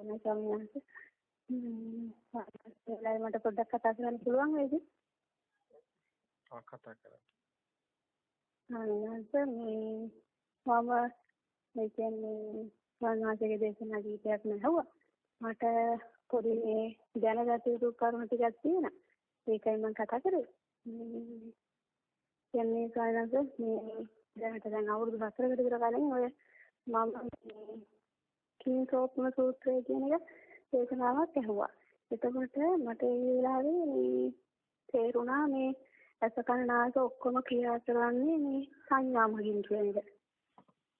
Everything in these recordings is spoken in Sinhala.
සරණයි ස්වාමීන් වහන්සේ. ම්ම් මට පොඩ්ඩක් කතා කරන්න පුළුවන් වේද? ආ කතා කරන්න. අනන්ත මේ මම මේ කියන්නේ ස්වාමීන් දේශනා කීපයක් නැහුවා. මට පොඩි මේ දැනගත යුතු කරුණු ටිකක් තියෙනවා. ඒකයි මම කතා කරේ. කියන්නේ ස්වාමීන් මේ දැනට දැන් අවුරුදු 4කට විතර කලින් ඔය මම කීන්සෝප්ම සූත්‍රය කියන එක දේශනාවක් ඇහුවා. එතකොට මට ඒ වෙලාවේ මේ තේරුණා මේ අසකන නාස ඔක්කොම ක්‍රියා කරන්නේ මේ සංඥා මගින් කියන එක.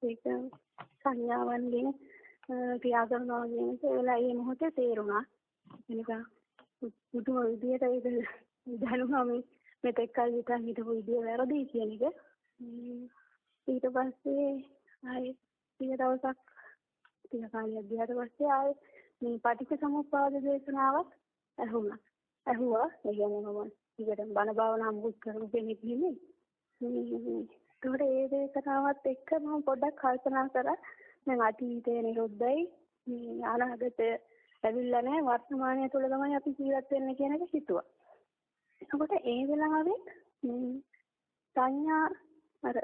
ඒක සංඥාවන් ගැන ක්‍රියා කරනවා කියන එක ඒලා ඒ මොහොතේ තේරුණා. එනිසා පුදුම විදියට ඒක දැනුණා මේ මෙතෙක් කල් හිතන් හිටපු විදිය වැරදි කියන එක. ඊට පස්සේ ආයේ ඊට දවසක් ටික කාලයක් ගියාට පස්සේ ආයේ මේ පටිච්ච සමුප්පාද දේශනාවක් ඇහුණා. ඇහුවා. ඒ කියන්නේ මම ටිකට බණ භාවනා මුකුත් කරපු කෙනෙක් නෙමෙයි. ඒකට ඒ දේශනාවත් එක්ක මම පොඩ්ඩක් කල්පනා කරා දැන් අතීතයේ නිරුද්ධයි මේ අනාගතය ඇවිල්ලා නැහැ වර්තමානය තුළ තමයි අපි ජීවත් වෙන්නේ කියන එක හිතුවා. එතකොට ඒ වෙලාවේ සංඥා අර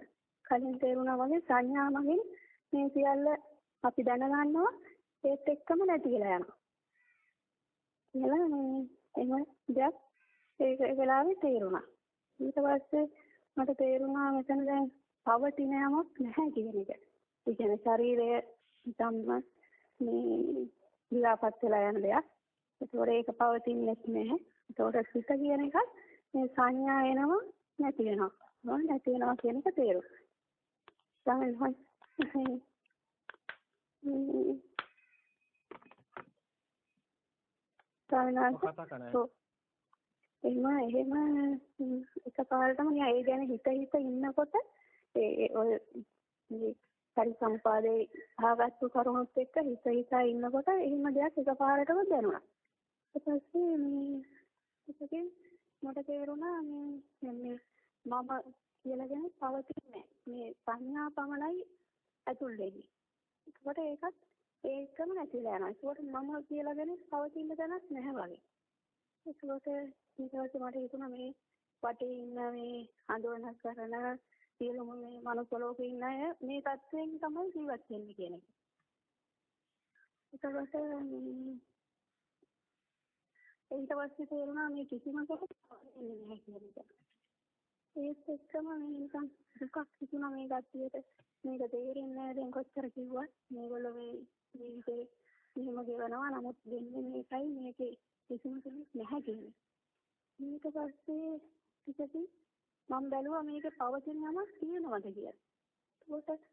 කලින් තේරුණා වගේ සංඥා මගින් මේ සියල්ල අපි දැනගන්නවා ඒත් එක්කම නැති වෙලා යනවා. කියලා මේ එහෙම දෙයක් ඒක ඒ වෙලාවේ තේරුණා. ඊට පස්සේ මට තේරුණා මෙතන දැන් පවතින යමක් නැහැ කියන එක. ඒ කියන්නේ ශරීරය ධම්ම මේ විලාපත් වෙලා යන දෙයක්. ඒතකොට ඒක පවතින්නේ නැහැ. ඒතකොට සිත කියන එක මේ සංඥා එනවා නැති වෙනවා. නැති වෙනවා කියන එක තේරුණා. තමයි ස්වාමීනාන්ත එහෙම එහෙම. එකපාරටම ඒ ගැන හිත හිත ඉන්නකොට ඒ ඔය පරිසම්පාදේ ආගත්තු කරුණුත් එක්ක හිත හිතා ඉන්නකොට එහෙම දෙයක් එකපාරටම දැනුණා. ඊට පස්සේ මේ ඒකෙන් මට තේරුණා මේ මේ මම කියලා ගැන පවතින්නේ. මේ සංඥා පමණයි ඇතුල් වෙන්නේ. ඒකට ඒකත් ඒකම නැතිලා යනවා. ඒකට මම කියලා ගැන පවතින තැනක් නැහැ වගේ. ඒකට ඊට පස්සේ මට හිතුණා මේ වටේ ඉන්න මේ හඳුනන කරන සියලුම මේ මනුස්ස ලෝකේ ඉන්න අය මේ තත්ත්වයෙන් තමයි ජීවත් වෙන්නේ කියන එක. ඊට පස්සේ ඊට පස්සේ තේරුණා මේ කිසිම කෙනෙක් ඉන්නේ නැහැ කියන එක. ඒත් එක්කම මේ නිකන් දුකක් හිතුණා මේ ගැටියට මේක තේරෙන්නේ නැහැ දැන් කොච්චර කිව්වත් මේගොල්ලෝ මේ ජීවිතේ මෙහෙම ගෙවනවා නමුත් දෙන්නේ මේකයි මේකේ කිසිම කෙනෙක් නැහැ කියන්නේ. ඊට පස්සේ ටිකකින් මම බැලුවා මේකේ පවතින යමක් තියෙනවද කියලා. ඒකට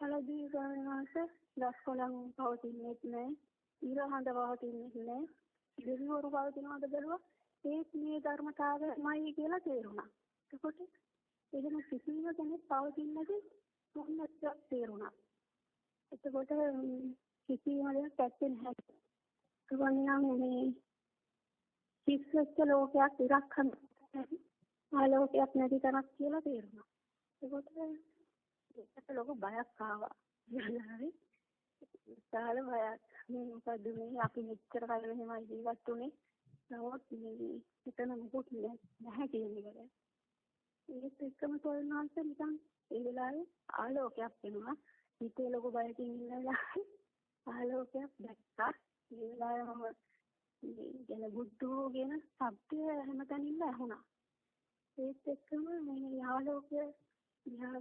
පළදී ගානවාස දස්කොලන් පවතින්නේ නැහැ. ඊරහඳ පවතින්නේ නැහැ. දෙවිවරු පවතිනවද බැලුවා ඒත් මේ ධර්මතාවයමයි කියලා තේරුණා. එතකොට එහෙම කිසිම කෙනෙක් පවතින්නේ නැති මොන්නක් තේරුණා. එතකොට කිසිම දෙයක් ඇත්තේ නැහැ. ඒගොල්ලන් මේ කිසිච්ච ලෝකයක් ඉරක් හඳ ආලෝකයක් නැති තරක් කියලා තේරුණා. ඒකට ඒකට ලොකු බයක් ආවා. යනාරි විශාල බයක්. මේ මොකද මේ අපි මෙච්චර කල් මෙහෙම ජීවත් වුනේ. නමුත් මේ එතන මොකුත් නැහැ කියන එක. ඒත් එක්කම තෝරනවාට නිකන් ඒ වෙලාවේ ආලෝකයක් වෙනවා. හිතේ ලොකු බයකින් ඉන්න වෙලාවේ ආලෝකයක් දැක්කා. ඒ වෙලාවේ මම කියන බුද්ධෝ කියන શબ્දය හැමතැනින්ම ඇහුණා. ඒත් එක්කම මේ ආලෝකය දිහා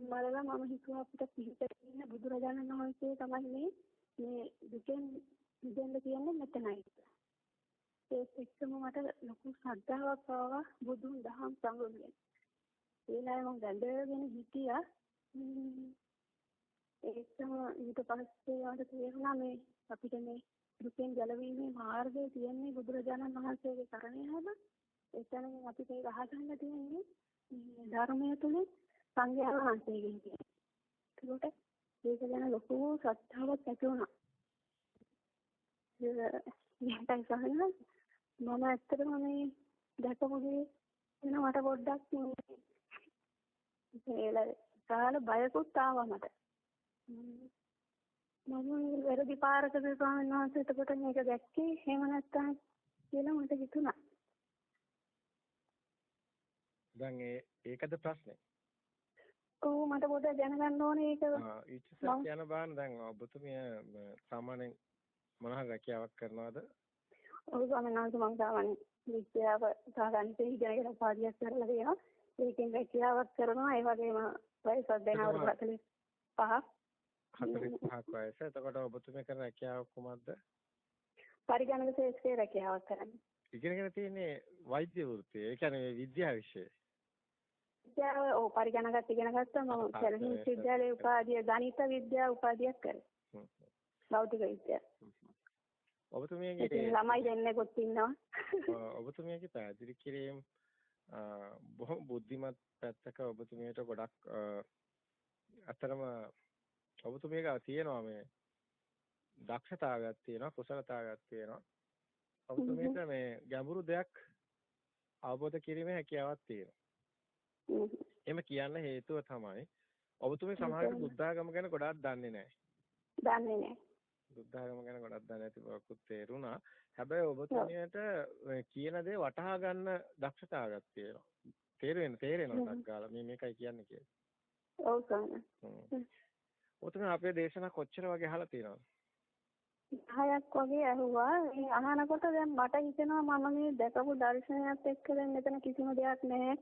බලලා මම හිතුවා අපිට පිළිපෙට ඉන්න බුදුරජාණන් වහන්සේ තමයි මේ මේ දුකෙන් මිදෙන්න කියන්නේ මෙතනයි. ඒත් එක්කම මට ලොකු ශ්‍රද්ධාවක් ආවා බුදුන් දහම් සංගම ගැන. ඒ වෙලාවේ මම වැඳගෙන හිටියා. ඒකම ඊට පස්සේ යාට තේරුණා මේ අපිට මේ දුකෙන් ගැලවීමේ මාර්ගය තියෙන්නේ බුදුරජාණන් වහන්සේගේ කරණය හැම. එතන අපිට ඒක අහගන්න තියෙන්නේ මේ ධර්මය තුලින් සංඝයා වහන්සේගෙන් කියන්නේ. ඒකට ඒක ගැන ලොකු ශ්‍රද්ධාවක් ඇති වුණා. ඒක සහන මම ඇත්තටම මේ දැකපු දේ වෙන මට පොඩ්ඩක් ඒල සාල බයකුත් ආවා මට. මම වැරදි පාරකද ස්වාමීන් වහන්සේ එතකොට මේක දැක්කේ එහෙම නැත්නම් කියලා මට හිතුණා. දැන් ඒ ඒකද ප්‍රශ්නේ. ඔව් මට පොඩ්ඩක් දැනගන්න ඕනේ ඒක. ආ ඊටසේ කියන බාන දැන් ඔබතුමිය සාමාන්‍යයෙන් මොන හරි රැකියාවක් කරනවද? ඔව් ස්වාමීන් වහන්සේ මම සාමාන්‍ය විද්‍යාව සාගන්තේ ඉගෙනගෙන පාඩියක් කරලා තියෙනවා. ඒකෙන් රැකියාවක් කරනවා. ඒ වගේම වයසක් දැන් අවුරුදු 45ක්. 45ක් වයස. එතකොට ඔබතුමිය කරන රැකියාව කුමක්ද? පරිගණක ශාස්ත්‍රයේ රැකියාවක් කරන්නේ. ඉගෙනගෙන තියෙන්නේ වෛද්‍ය වෘත්තිය. ඒ කියන්නේ විද්‍යාව විෂය. විද්‍යාව ඔව් පරිගණකත් ඉගෙන ගත්තා මම සැලසුම් විශ්වවිද්‍යාලයේ උපාධිය ගණිත විද්‍යාව උපාධියක් කරේ. භෞතික විද්‍යාව. ඔබතුමියගේ ළමයි දෙන්නෙකුත් ඉන්නවා. ඔබතුමියගේ පැහැදිලි කිරීම බොහොම බුද්ධිමත් පැත්තක ඔබතුමියට ගොඩක් අතරම ඔබතුමියක තියෙනවා මේ දක්ෂතාවයක් තියෙනවා කුසලතාවයක් තියෙනවා. ඔබතුමියට මේ ගැඹුරු දෙයක් අවබෝධ කිරීමේ හැකියාවක් තියෙනවා. එහෙම කියන්න හේතුව තමයි ඔබතුමිය සමහරවිට බුද්ධාගම ගැන ගොඩාක් දන්නේ නැහැ. දන්නේ නැහැ බුද්ධාගම ගැන ගොඩක් දන්නේ නැති බවකුත් තේරුණා හැබැයි ඔබතුමියට කියන දේ වටහා ගන්න දක්ෂතාවයක් තියෙනවා තේරෙන්නේ තේරෙනවා ගාලා මේ මේකයි කියන්නේ කියලා ඔව් සාන ඔතන අපේ දේශනා කොච්චර වගේ අහලා තියෙනවද? 10ක් වගේ ඇහුවා. ඒ අහනකොට දැන් මට හිතෙනවා මම මේ දැකපු දර්ශනයත් එක්ක දැන් මෙතන කිසිම දෙයක් නැහැ.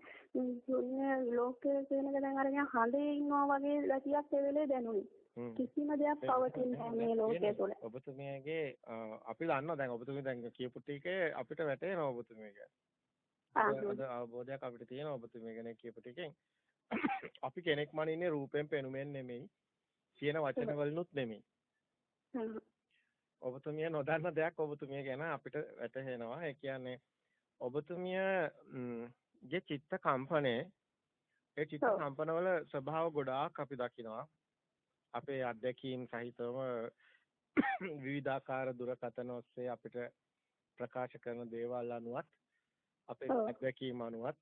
ශුන්‍ය ලෝකයේ කියන එක දැන් අරගෙන හඳේ ඉන්නවා වගේ ගතියක් ඒ වෙලේ දැනුනේ. කිසිම දෙයක් පවතින්නේ නැහැ මේ ලෝකයේ තුල. ඔබතුමියගේ අපි දන්නවා දැන් ඔබතුමිය දැන් කියපු ටිකේ අපිට වැටෙනවා ඔබතුමියගේ. අද අවබෝධයක් අපිට තියෙනවා ඔබතුමිය ගැන කියපු ටිකෙන්. අපි කෙනෙක් මනින්නේ රූපයෙන් පෙනුමෙන් නෙමෙයි. කියන වචන වලිනුත් නෙමෙයි. ඔබතුමිය නොදන්න දෙයක් ඔබතුමිය ගැන අපිට වැටහෙනවා. ඒ කියන්නේ ඔබතුමියගේ චිත්ත කම්පණය ඒ චිත්ත කම්පනවල ස්වභාව ගොඩාක් අපි දකිනවා. අපේ අත්දැකීම් සහිතවම විවිධාකාර දුරකථන ඔස්සේ අපිට ප්‍රකාශ කරන දේවල් අනුවත් අපේ අත්දැකීම් අනුවත්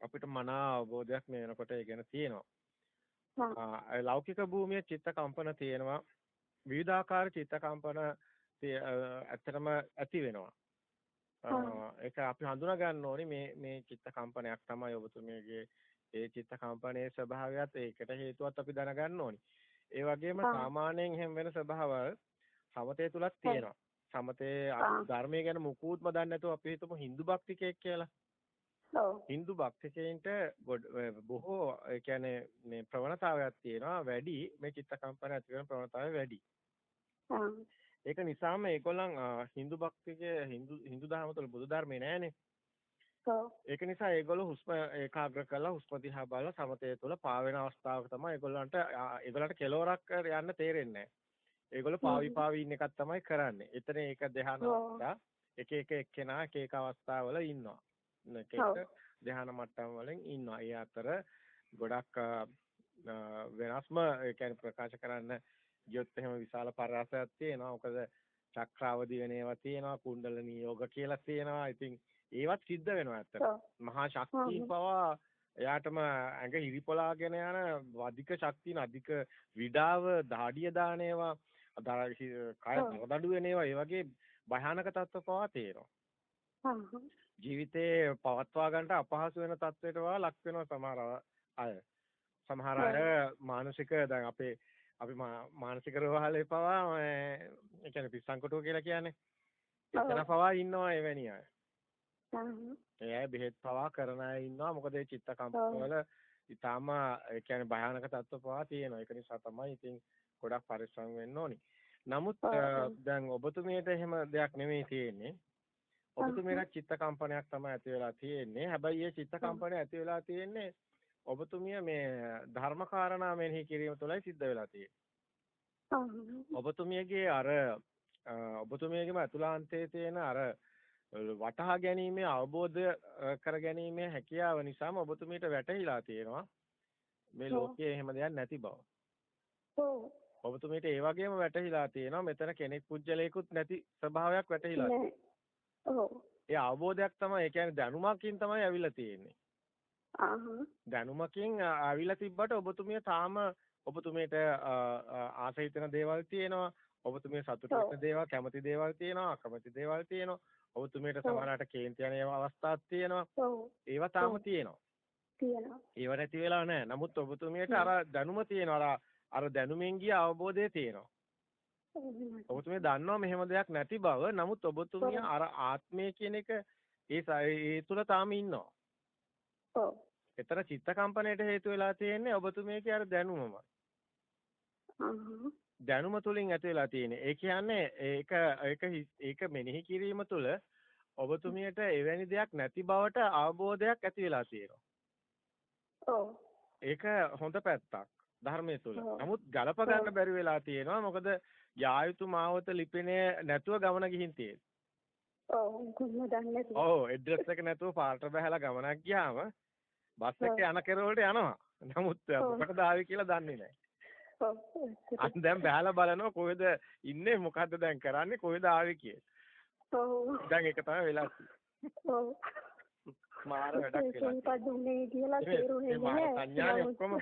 අපිට මනා අවබෝධයක් මේ වෙනකොට ඒ ගැන තියෙනවා. ලෞකික භූමියේ චිත්ත කම්පන තියෙනවා. විවිධාකාර චිත්ත කම්පන ඇත්තටම ඇති වෙනවා. ඒක අපි හඳුනා ගන්න ඕනේ මේ මේ චිත්ත කම්පනයක් තමයි ඔබතුමියගේ ඒ චිත්ත කම්පනයේ ස්වභාවයත් ඒකට හේතුවත් අපි දැනගන්න ඕනේ. ඒ වගේම සාමාන්‍යයෙන් හැම වෙන ස්වභාවවල් සමතේ තුලක් තියෙනවා. සමතේ ධර්මයේ ගැන මුකුත්ම දන්නේ නැතුව අපි හිතමු Hindu භක්තිකයෙක් කියලා. Hindu භක්තිකයින්ට බොහෝ ඒ කියන්නේ මේ ප්‍රවණතාවයක් තියෙනවා වැඩි. මේ චිත්ත කම්පන ඇති කරන ප්‍රවණතාවය වැඩි. ඒක නිසාම ඒගොල්ලන් Hindu භක්තිකයේ Hindu Hindu ධර්ම තුළ බුදු ධර්මේ නැහැනේ. ඒක නිසා ඒගොල්ලෝ හුස්ම ඒකාග්‍ර කරලා හුස්ම දිහා බලලා සමතය තුළ පාවෙන අවස්ථාවක තමයි ඒගොල්ලන්ට ඒගොල්ලන්ට කෙලවරක් යන්න තේරෙන්නේ. ඒගොල්ලෝ පාවි පාවි ඉන්න එකක් තමයි කරන්නේ. එතන ඒක ධ්‍යාන එක එක එක්කෙනා එක එක අවස්ථාවල ඉන්නවා. එක ධ්‍යාන මට්ටම් වලින් ඉන්නවා. ඒ අතර ගොඩක් වෙනස්ම ඒ කියන්නේ ප්‍රකාශ කරන්න ගියොත් එහෙම විශාල පරාසයක් තියෙනවා. මොකද චක්‍රාවදි වෙන ඒවා තියෙනවා, කුණ්ඩලනී යෝග කියලා තියෙනවා. ඉතින් ඒවත් සිද්ධ වෙනවා ඇත්තට. මහා ශක්තිය පවා එයාටම ඇඟ හිරිපොලාගෙන යන අධික ශක්තියන අධික විඩාව, දාඩිය දාන ඒවා, කය දඩු වෙන ඒවා, ඒ වගේ භයානක තත්ත්ව පවා තියෙනවා. ජීවිතේ පවත්වා ගන්නට අපහසු වෙන තත්වයට වා ලක් වෙනවා සමහර අය. සමහර අය මානසික දැන් අපේ අපි මානසික රෝහලේ පවා ඒ කියන්නේ පිස්සන්කොටුව කියලා කියන්නේ. එතන පවා ඉන්නවා එවැනි අය. ඒ බෙහෙත් පවා කරන අය ඉන්නවා මොකද ඒ චිත්ත කම්පවල ඊටාම ඒ කියන්නේ භයානක තත්ත්ව පවා තියෙනවා. ඒක නිසා තමයි ඉතින් ගොඩක් පරිස්සම් වෙන්න ඕනි. නමුත් දැන් ඔබතුමියට එහෙම දෙයක් නෙමෙයි තියෙන්නේ. ඔබතුමියට චිත්ත කම්පනයක් තමයි ඇති වෙලා තියෙන්නේ. හැබැයි මේ චිත්ත කම්පනය ඇති වෙලා තියෙන්නේ ඔබතුමිය මේ ධර්ම කාරණා මෙනෙහි කිරීම තුළයි සිද්ධ වෙලා තියෙන්නේ. ඔබතුමියගේ අර ඔබතුමියගේම අතුලාන්තයේ තියෙන අර වටහා ගැනීමේ අවබෝධ කර ගැනීමේ හැකියාව නිසාම ඔබතුමියට වැටහිලා තියෙනවා මේ ලෝකයේ එහෙම දෙයක් නැති බව. ඔබතුමියට ඒ වගේම වැටහිලා තියෙනවා මෙතන කෙනෙක් පුජ්‍යලයකුත් නැති ස්වභාවයක් වැටහිලා තියෙනවා. ඔව්. ඒ අවබෝධයක් තමයි ඒ කියන්නේ දැනුමකින් තමයි ඇවිල්ලා තියෙන්නේ. දැනුමකින් ආවිලා තිබ්බට ඔබතුමිය තාම ඔබතුමීට ආස හිතෙන දේවල් තියෙනවා. ඔබතුමී සතුට වෙන දේවල්, කැමති දේවල් තියෙනවා, අකමැති දේවල් තියෙනවා. ඔබතුමීට සමහරකට කේන්ති යන අවස්ථාවක් තියෙනවා. ඒවා තාම තියෙනවා. තියෙනවා. ඒව නැති වෙලා නැහැ. නමුත් ඔබතුමියට අර දැනුම තියෙනවා. අර දැනුමින් ගිය අවබෝධය තියෙනවා. ඔබතුමිය දන්නවා මෙහෙම දෙයක් නැති බව. නමුත් ඔබතුමිය අර ආත්මය කියන එක ඒ ඒ තුල තාම ඉන්නවා. ඔව්. එතන චිත්ත කම්පණයට හේතු වෙලා තියෙන්නේ ඔබතුමියගේ අර දැනුමමයි. දැනුම තුලින් ඇති වෙලා තියෙන්නේ. ඒ කියන්නේ ඒක ඒක ඒක මෙනෙහි කිරීම තුළ ඔබතුමියට එවැනි දෙයක් නැති බවට අවබෝධයක් ඇති වෙලා තියෙනවා. ඔව්. ඒක හොඳ පැත්තක් ධර්මයේ තුල. නමුත් ගලප ගන්න බැරි වෙලා තියෙනවා. මොකද යායුතු මාවත ලිපිනේ නැතුව ගමන ගිහින් තියෙන්නේ. ඔව් කොහොමද දන්නේ? ඔව් ඇඩ්‍රස් එක නැතුව පාරට බහැලා ගමනක් ගියාම බස් එක යන කෙරවලට යනවා. නමුත් මොකටද ආවේ කියලා දන්නේ නැහැ. ඔව්. අන් දැන් බහැලා බලනවා කොහෙද ඉන්නේ මොකද්ද දැන් කරන්නේ කොහෙද ආවේ කියලා. ඔව්. දැන් ඒක තමයි වෙලා ඔව්. මාර වැඩක් වෙලා. උනේ කියලා තේරුනේ නැහැ. සංඥා ඔක්කොම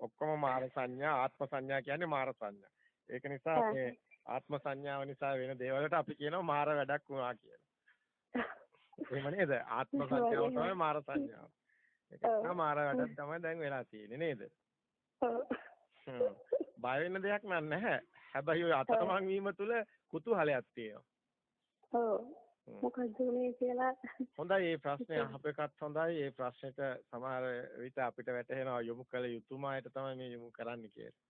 ඔක්කොම මාර සංඥා ආත්ම සංඥා කියන්නේ මාර සංඥා. ඒක නිසා මේ ආත්ම සංඥාව නිසා වෙන දේවල්ට අපි කියනවා මාර වැඩක් වුණා කියලා. එහෙම නේද? ආත්ම සංඥාව තමයි මාර සංඥාව. ඒක තමයි මාර වැඩක් තමයි දැන් වෙලා තියෙන්නේ නේද? බය වෙන දෙයක් නැහැ. හැබැයි ඔය අතරමං වීම තුල කුතුහලයක් තියෙනවා. ඔව්. මොකද උනේ කියලා හොඳයි මේ ප්‍රශ්නේ අහපේකත් හොඳයි මේ ප්‍රශ්නෙට සමහර විට අපිට වැටහෙනවා යොමු කළ යුතුයමයට තමයි මේ යොමු කරන්න කියලා.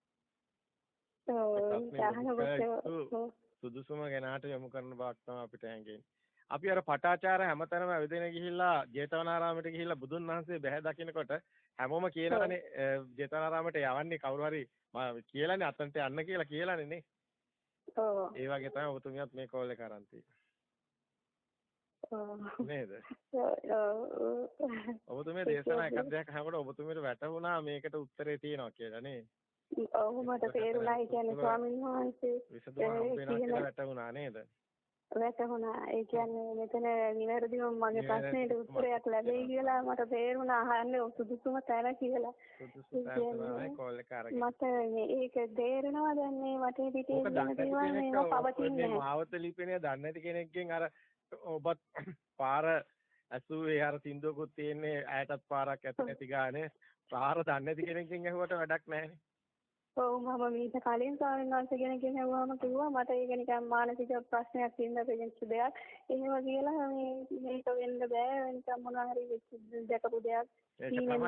සුදුසුම ගැනාට යොමු කරන බවක් තමයි අපිට හැඟෙන්නේ. අපි අර පටාචාර හැමතැනම ඇවිදින ගිහිල්ලා ජේතවනාරාමයට ගිහිල්ලා බුදුන් වහන්සේ බැහැ දකින්නකොට හැමෝම කියනවානේ ජේතවනාරාමයට යවන්නේ කවුරු හරි කියලානේ අතන්ට යන්න කියලා කියලානේ නේ. ඔව්. ඒ වගේ තමයි ඔබතුමියත් මේ කෝල් එක අරන්. නේද? ඔබතුමිය දේශනා එකක් දෙයක් අහනකොට ඔබතුමියට වැටහුණා මේකට උත්තරේ තියෙනවා කියලා නේ. ඔව් මට තේරුණා කියන්නේ ස්වාමීන් වහන්සේ විසඳුම හම්බ වෙනවා කියලා වැටහුණා නේද? වැටහුණා. ඒ කියන්නේ මෙතන නිවැරදිව මගේ ප්‍රශ්නෙට උත්තරයක් ලැබෙයි කියලා මට තේරුණා අහන්නේ සුදුසුම තැන කියලා. මට මේක තේරෙනවා දැන් මේ වටේ පිටේ තියෙන දේවල් මේවා පවතින්නේ නැහැ. මාවත ලිපිනේ දන්නේ නැති කෙනෙක්ගෙන් අර ඔබත් පාර ඇසුවේ අර සින්දුවකුත් තියෙන්නේ ඇයටත් පාරක් ඇත නැති ගානේ පාර දන්නේ නැති කෙනෙක්ගෙන් ඇහුවට වැඩක් නැහැනේ. ඔව් මම මීට කලින් ස්වාමීන් වහන්සේ කෙනෙක්ගෙන් ඇහුවාම කිව්වා මට ඒක නිකන් මානසික ප්‍රශ්නයක් තියෙන දෙයක් දෙයක්. එහෙම කියලා මේ මේක වෙන්න බෑ නිකන් මොනවා හරි දැකපු දෙයක්. ඒක තමයි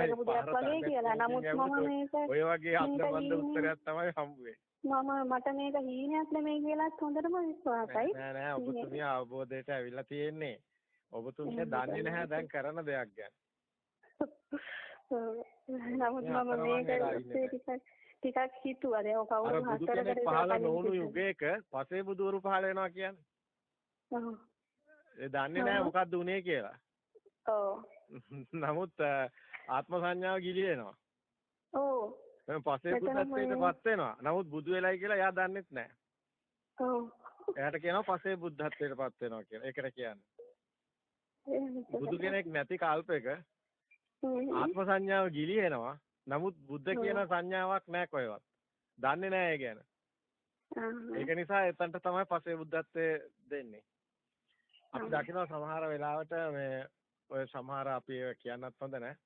වගේ කියලා. නමුත් මම මේක ඔය වගේ අන්දමන්ද උත්තරයක් තමයි හම්බුවේ. මම මට මේක හීනයක් නෙමෙයි කියලාත් හොඳටම විශ්වාසයි. නෑ නෑ ඔබතුමිය අවබෝධයට ඇවිල්ලා තියෙන්නේ. ඔබතුමිය දන්නේ නැහැ දැන් කරන දෙයක් ගැන. නමුත් මම මේක ටිකක් ටිකක් හිතුවා දැන් කවුරු හතරකට පහළ නොවුණු යුගයක පසේ බුදුවරු පහළ වෙනවා කියන්නේ. ඔව්. ඒ දන්නේ නැහැ මොකක්ද උනේ කියලා. ඔව්. නමුත් ආත්ම සංඥාව ගිලිනවා. ඔව්. දැන් පසේ බුද්ධත්වයටපත් වෙනවා. නමුත් බුදු වෙලයි කියලා එයා දන්නෙත් නැහැ. ඔව්. එයාට කියනවා පසේ බුද්ධත්වයටපත් වෙනවා කියලා. ඒකට කියන්නේ. බුදු කෙනෙක් නැති කල්පයක ආත්ම සංඥාව ගිලිනවා. නමුත් බුද්ධ කියන සංඥාවක් නැහැ කොහෙවත්. දන්නේ නැහැ ඒ ගැන. ඒක නිසා එතනට තමයි පස්සේ බුද්ධත්වයේ දෙන්නේ. අපි දකිනවා සමහර වෙලාවට මේ ඔය සමහර අපි කියන්නත් හොඳ නැහැ.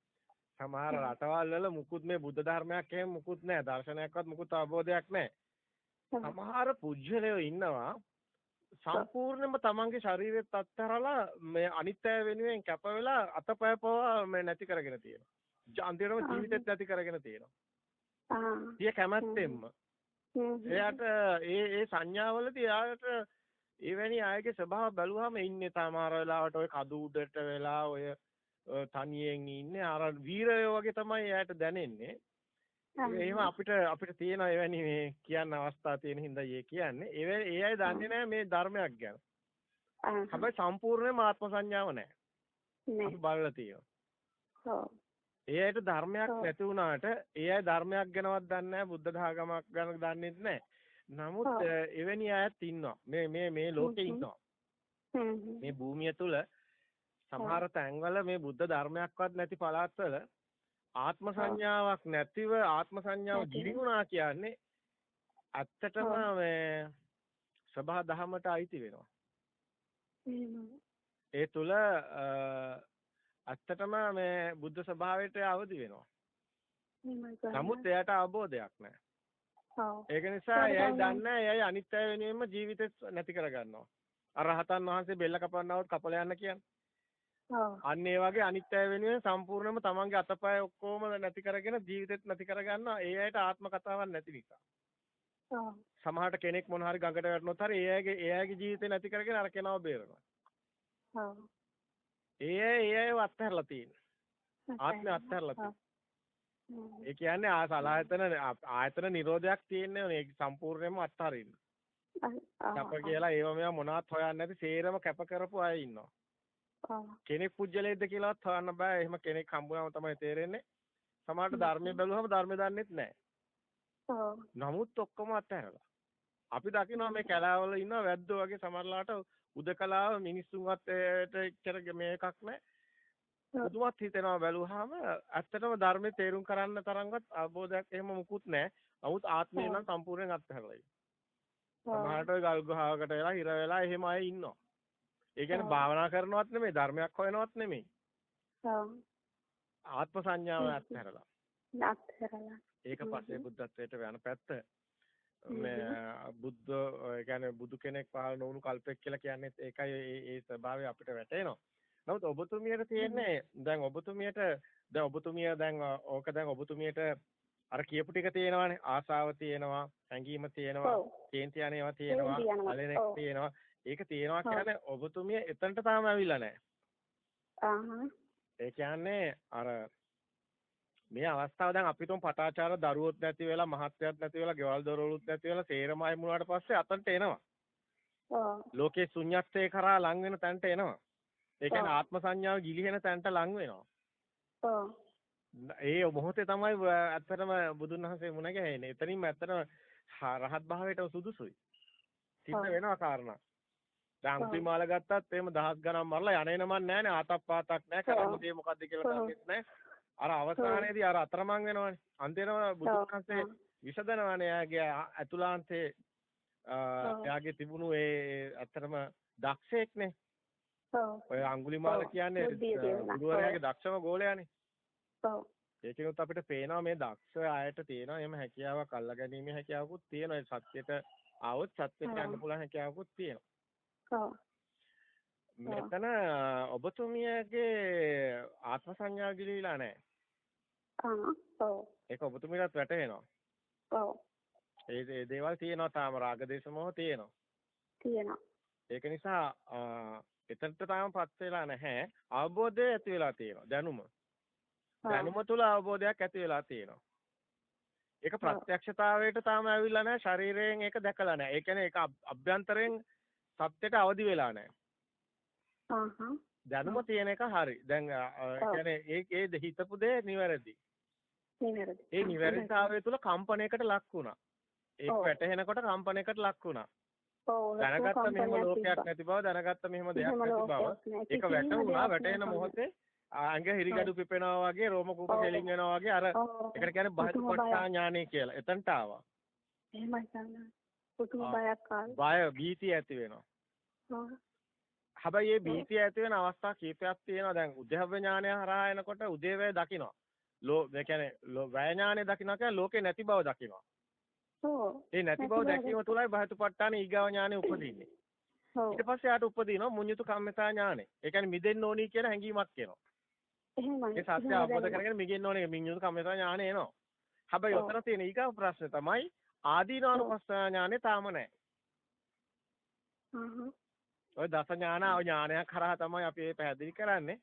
සමහර රටවල් වල මුකුත් මේ බුද්ධ ධර්මයක් එහෙම මුකුත් නැහැ. දර්ශනයක්වත් මුකුත් අවබෝධයක් නැහැ. සමහර පුජ්‍යලයෝ ඉන්නවා සම්පූර්ණයෙන්ම තමන්ගේ ශරීරෙත් අත්හැරලා මේ අනිත්‍ය වෙනුවෙන් කැප වෙලා අතපය පවා මේ නැති කරගෙන තියෙනවා. අන්තිමටම ජීවිතෙත් නැති කරගෙන තියෙනවා. ආ. සිය කැමැත්තෙන්ම. එයාට ඒ ඒ සංඥාවලදී එයාට එවැනි අයගේ ස්වභාව බැලුවාම ඉන්නේ තමාර වෙලාවට ඔය කදු උඩට වෙලා ඔය තනියෙන් ඉන්නේ අර වීරයෝ වගේ තමයි එයාට දැනෙන්නේ. එහෙම අපිට අපිට තියෙන එවැනි මේ කියන්න අවස්ථා තියෙන හින්දා ඒ කියන්නේ. ඒ ඒ අය දන්නේ නැහැ මේ ධර්මයක් ගැන. හැබැයි සම්පූර්ණයෙන්ම ආත්ම සංඥාව නැහැ. නෑ. බලලා තියෙනවා. ඒ අයට ධර්මයක් නැති වුණාට ඒ අය ධර්මයක් ගැනවත් දන්නේ නැහැ බුද්ධ ධාගමක් ගැන දන්නේත් නැහැ. නමුත් එවැනි අයත් ඉන්නවා. මේ මේ මේ ලෝකේ ඉන්නවා. මේ භූමිය තුල සමහර තැන්වල මේ බුද්ධ ධර්මයක්වත් නැති පළාත්වල ආත්ම සංඥාවක් නැතිව ආත්ම සංඥාව ගිලිහුණා කියන්නේ ඇත්තටම මේ සබහා දහමට අයිති වෙනවා. ඒ තුල ඇත්තටම මේ බුද්ධ ස්වභාවයට අවදි වෙනවා. නමුත් එයාට අවබෝධයක් නැහැ. ඒක නිසා එයයි දන්නේ එයයි අනිත්‍ය වෙනුවෙන්ම ජීවිතේ නැති කරගන්නවා. අර රහතන් වහන්සේ බෙල්ල කපන්නවොත් කපල යන්න කියන්නේ. අන්න ඒ වගේ අනිත්‍ය වෙනුවෙන් සම්පූර්ණයෙන්ම තමන්ගේ අතපය ඔක්කොම නැති කරගෙන ජීවිතෙත් නැති කරගන්නවා. ඒ අයට ආත්ම කතාවක් නැති නිසා. සමහරට කෙනෙක් මොන හරි ගඟට වැටුනොත් හරි ඒ අයගේ ඒ අයගේ ජීවිතේ නැති කරගෙන අර කෙනාව බේරනවා. ඒ අය ඒ අයව අත්හැරලා තියෙනවා. ආත්මය අත්හැරලා තියෙනවා. ඒ කියන්නේ ආ සලායතන ආයතන නිරෝධයක් තියෙන්නේ ඒක සම්පූර්ණයෙන්ම අත්හරින්න. කැප කියලා ඒව මේවා මොනවත් හොයන්නේ නැති සේරම කැප කරපු අය ඉන්නවා. කෙනෙක් පුජ්‍යලෙද්ද කියලාවත් හොයන්න බෑ. එහෙම කෙනෙක් හම්බුනම තමයි තේරෙන්නේ. සමහරට ධර්මයේ බැලුවම ධර්මය දන්නෙත් නැහැ. නමුත් ඔක්කොම අත්හැරලා. අපි දකිනවා මේ කැලාවල ඉන්න වැද්දෝ වගේ සමහරලාට උදකලාව මිනිස්සුන්වත් එච්චර මේකක් නැහැ. පුදුමත් හිතෙනවා බැලුවාම ඇත්තටම ධර්මයේ තේරුම් කරන්න තරම්වත් අවබෝධයක් එහෙම මුකුත් නැහැ. නමුත් ආත්මය නම් සම්පූර්ණයෙන් අත්හැරලා ඉන්නවා. සමහරට ගල් ගහකට වෙලා හිර වෙලා එහෙම අය ඉන්නවා. ඒ කියන්නේ භාවනා කරනවත් නෙමෙයි ධර්මයක් හොයනවත් නෙමෙයි. ආත්ම සංඥාව අත්හැරලා. අත්හැරලා. ඒක පස්සේ බුද්ධත්වයට යන පැත්ත. මේ බුද්ධ ඒ කියන්නේ බුදු කෙනෙක් පහළ නොවුණු කල්පෙක් කියලා කියන්නේ ඒකයි ඒ ස්වභාවය අපිට වැටෙනවා. නමුත් ඔබතුමියට තියෙන්නේ දැන් ඔබතුමියට දැන් ඔබතුමිය දැන් ඕක දැන් ඔබතුමියට අර කියපු ටික තියෙනවානේ. ආසාව තියෙනවා හැඟීම තියෙනවා කේන්ති යන්නේවා තියෙනවා අලෙනෙක් තියෙනවා. ඒක තියෙනවා කියන්නේ ඔබතුමිය එතනට තාම ඇවිල්ලා නැහැ. ඒ කියන්නේ අර මේ අවස්ථාව දැන් අපිටම පටාචාර දරුවොත් නැති වෙලා මහත්යත් නැති වෙලා ගෙවල් දොරවලුත් නැති වෙලා සේරමයි මුණාට පස්සේ අතන්ට එනවා. ලෝකේ ශුන්‍යත්වයේ කරා ලං වෙන තැනට එනවා. ඒ කියන්නේ ආත්ම සංඥාව ගිලිහෙන තැනට ලං වෙනවා. ඔව්. ඒ මොහොතේ තමයි ඇත්තටම බුදුන් වහන්සේ මුණ ගැහෙන්නේ. එතනින්ම ඇත්තටම රහත් භාවයට සුදුසුයි. සිද්ධ වෙනවා කාරණා. දැන් අන්තිමාල ගත්තත් එහෙම දහස් ගණන් මරලා යන්නේ නමන් නැහනේ ආතක් පාතක් නැහැ කරන්නේ මොකද්ද කියලා දන්නේ නැහැ. අර අවසානයේදී අර අතරමං වෙනවනේ. අන්තිමට බුදුන් වහන්සේ විසදනවනේ එයාගේ අතුලාන්තේ එයාගේ තිබුණු ඒ ඇත්තටම දක්ෂයෙක්නේ. ඔය අඟුලිමාල කියන්නේ ගුරුවරයාගේ දක්ෂම ගෝලයානේ. ඔව්. ඒකිනුත් අපිට පේනවා මේ දක්ෂ අයට තියෙනවා එහෙම හැකියාවක් අල්ලා ගැනීමේ හැකියාවකුත් තියෙනවා. සත්‍යයට ආවොත් සත්‍යයට යන්න පුළුවන් හැකියාවකුත් තියෙනවා. ඔව්. මෙතන ඔබතුමියගේ ආත්ම සංඥා ගිලිලා නැහැ. ඔව්. ඒක ඔබතුමියටත් වැටහෙනවා. ඔව්. ඒ ඒ දේවල් තියෙනවා තාම රාග දේශ මොහ තියෙනවා. තියෙනවා. ඒක නිසා එතනට තාමපත් වෙලා නැහැ. අවබෝධය ඇති වෙලා තියෙනවා. දැනුම. දැනුම තුල අවබෝධයක් ඇති වෙලා තියෙනවා. ඒක ප්‍රත්‍යක්ෂතාවයට තාම ඇවිල්ලා නැහැ. ශරීරයෙන් ඒක දැකලා නැහැ. ඒ කියන්නේ ඒක අභ්‍යන්තරයෙන් සත්‍යයට අවදි වෙලා නැහැ. දැනුම තියෙන එක හරි. දැන් කියන්නේ ඒ ඒ හිතපු දේ නිවැරදි. නිවැරදි. ඒ නිවැරදිතාවය තුල කම්පණයකට ලක් වුණා. ඒක වැටහෙනකොට කම්පණයකට ලක් වුණා. දැනගත්ත මෙහෙම ලෝකයක් නැති බව දැනගත්ත මෙහෙම දෙයක් නැති බව ඒක වැටුණා වැටෙන මොහොතේ අංග හිරිගඩු පිපෙනවා වගේ රෝම කූප කෙලින් වෙනවා වගේ අර ඒකට කියන්නේ බහිපට්ඨා ඥානෙ කියලා. එතනට ආවා. එහෙමයි සානා. පුදුම බයක් ආවා. බය භීතිය ඇති වෙනවා. හැබැයි මේ භීතිය ඇති වෙන අවස්ථා කීපයක් තියෙනවා. දැන් උද්‍යව ඥානය හරහා එනකොට උදේවැය දකිනවා. ලෝ ඒ කියන්නේ වැය ඥානය දකිනවා කියන්නේ ලෝකේ නැති බව දකිනවා. ඒ නැති බව දැකීම තුලයි බහතුපට්ඨාන ඊගාව ඥානෙ උපදින්නේ. ඊට පස්සේ යාට උපදිනවා මුඤ්ඤුතු කම්මතා ඥානෙ. ඒ කියන්නේ මිදෙන්න ඕනි කියන හැඟීමක් එනවා. එහෙමයි. ඒ සත්‍ය අවබෝධ කරගෙන මිදෙන්න ඕනේ මිඤ්ඤුතු කම්මතා ඥානෙ එනවා. හැබැයි ඔතන තියෙන ඊගාව ප්‍රශ්නේ තමයි ආදීනානුපස්සනා ඥානෙ තාම නැහැ. ඔය දස ඥාන ඥානයක් කරා තමයි අපි මේ පැහැදිලි කරන්නේ.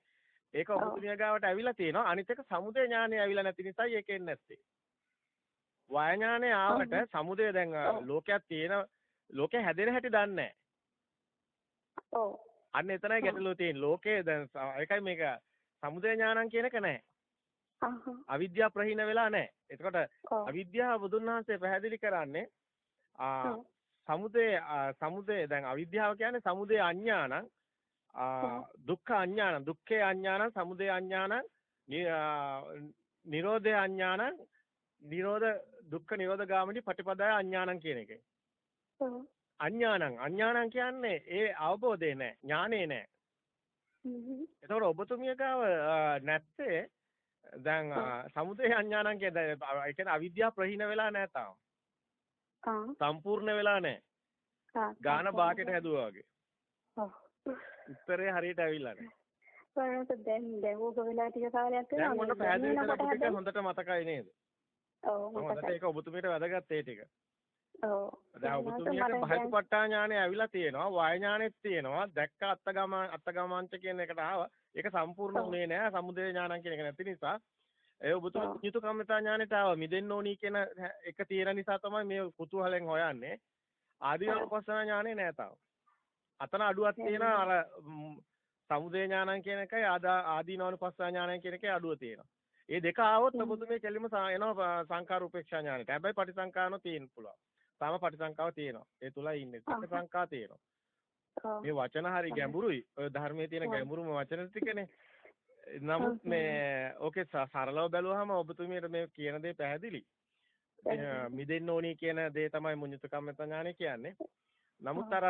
ඒක ඔබතුමිය ගාවට ඇවිල්ලා තියෙනවා. අනිත් එක සමුදය ඥානය ඇවිල්ලා නැති නිසායි ඒක එන්නේ නැත්තේ. වය ඥානය ආවට සමුදය දැන් ලෝකයක් තියෙන ලෝකේ හැදෙන හැටි දන්නේ නැහැ. ඔව්. අන්න එතනයි ගැටලුව තියෙන්නේ. ලෝකේ දැන් ඒකයි මේක සමුදය ඥානං කියන එක නැහැ. අවිද්‍යාව ප්‍රහීන වෙලා නැහැ. එතකොට අවිද්‍යාව බුදුන් වහන්සේ පැහැදිලි කරන්නේ ආ සමුදය සමුදය දැන් අවිද්‍යාව කියන්නේ සමුදය අඥානං දුක්ඛ අඥානං දුක්ඛේ අඥානං සමුදය අඥානං නිරෝධය අඥානං නිරෝධ දුක්ඛ නිරෝධ ගාමිනී පටිපදාය අඥානං කියන එකයි. අඥානං අඥානං කියන්නේ ඒ අවබෝධය නෑ ඥානේ නෑ. හ්ම්. එතකොට ඔබතුමිය ගාව නැත්තේ දැන් සමුදය අඥානං කියන ඒ කියන්නේ අවිද්‍යාව ප්‍රහීන වෙලා නෑ තාම. සම්පූර්ණ වෙලා නෑ. ගාන බාකෙට හැදුවා වගේ. උත්තරේ හරියට ඇවිල්ලා නෑ. බලන්න දැන් දැන් ඕක වෙලා ටික කාලයක් දැන් මොන පැහැදිලි කරපු ටික හොඳට මතකයි නේද? ඔව් හොඳට ඒක ඔබතුමියට වැදගත් ඒ ටික. ඔව්. දැන් ඔබතුමියට බහිපට්ඨා ඥානය ඇවිල්ලා තියෙනවා, වාය ඥානෙත් තියෙනවා, දැක්ක අත්තගම අත්තගමාංච කියන එකට ආවා. ඒක සම්පූර්ණ වුණේ නෑ, සමුදය ඥානං කියන එක නැති නිසා. ඒ ඔබතුමී යුතු කම්මිතා ඥානෙට ආවා. මිදෙන්න ඕනි කියන එක තියෙන නිසා තමයි මේ කුතුහලෙන් හොයන්නේ. ආදීනෝපස්සන ඥානෙ නෑ තාම. අතන අඩුවක් තියෙනවා අර සමුදය ඥානං කියන එකයි ආදීනෝනුපස්සන ඥානං කියන එකේ අඩුව තියෙනවා. ඒ දෙක ආවොත් ඔබතුමී කෙලින්ම එනවා සංකාර උපේක්ෂා ඥානෙට. හැබැයි පටිසංකාරනෝ තියෙන්න පුළුවන්. තාම පටිසංකාව තියෙනවා. ඒ තුලයි ඉන්නේ. පටිසංකා තියෙනවා. මේ වචන හරි ගැඹුරුයි. ඔය ධර්මයේ තියෙන ගැඹුරුම වචන ටිකනේ. නමුත් මේ ඕකේ සරලව බැලුවහම ඔබතුමියට මේ කියන දේ පැහැදිලි. මිදෙන්න ඕනි කියන දේ තමයි මුඤ්ඤත කම්මත ඥානෙ කියන්නේ. නමුත් අර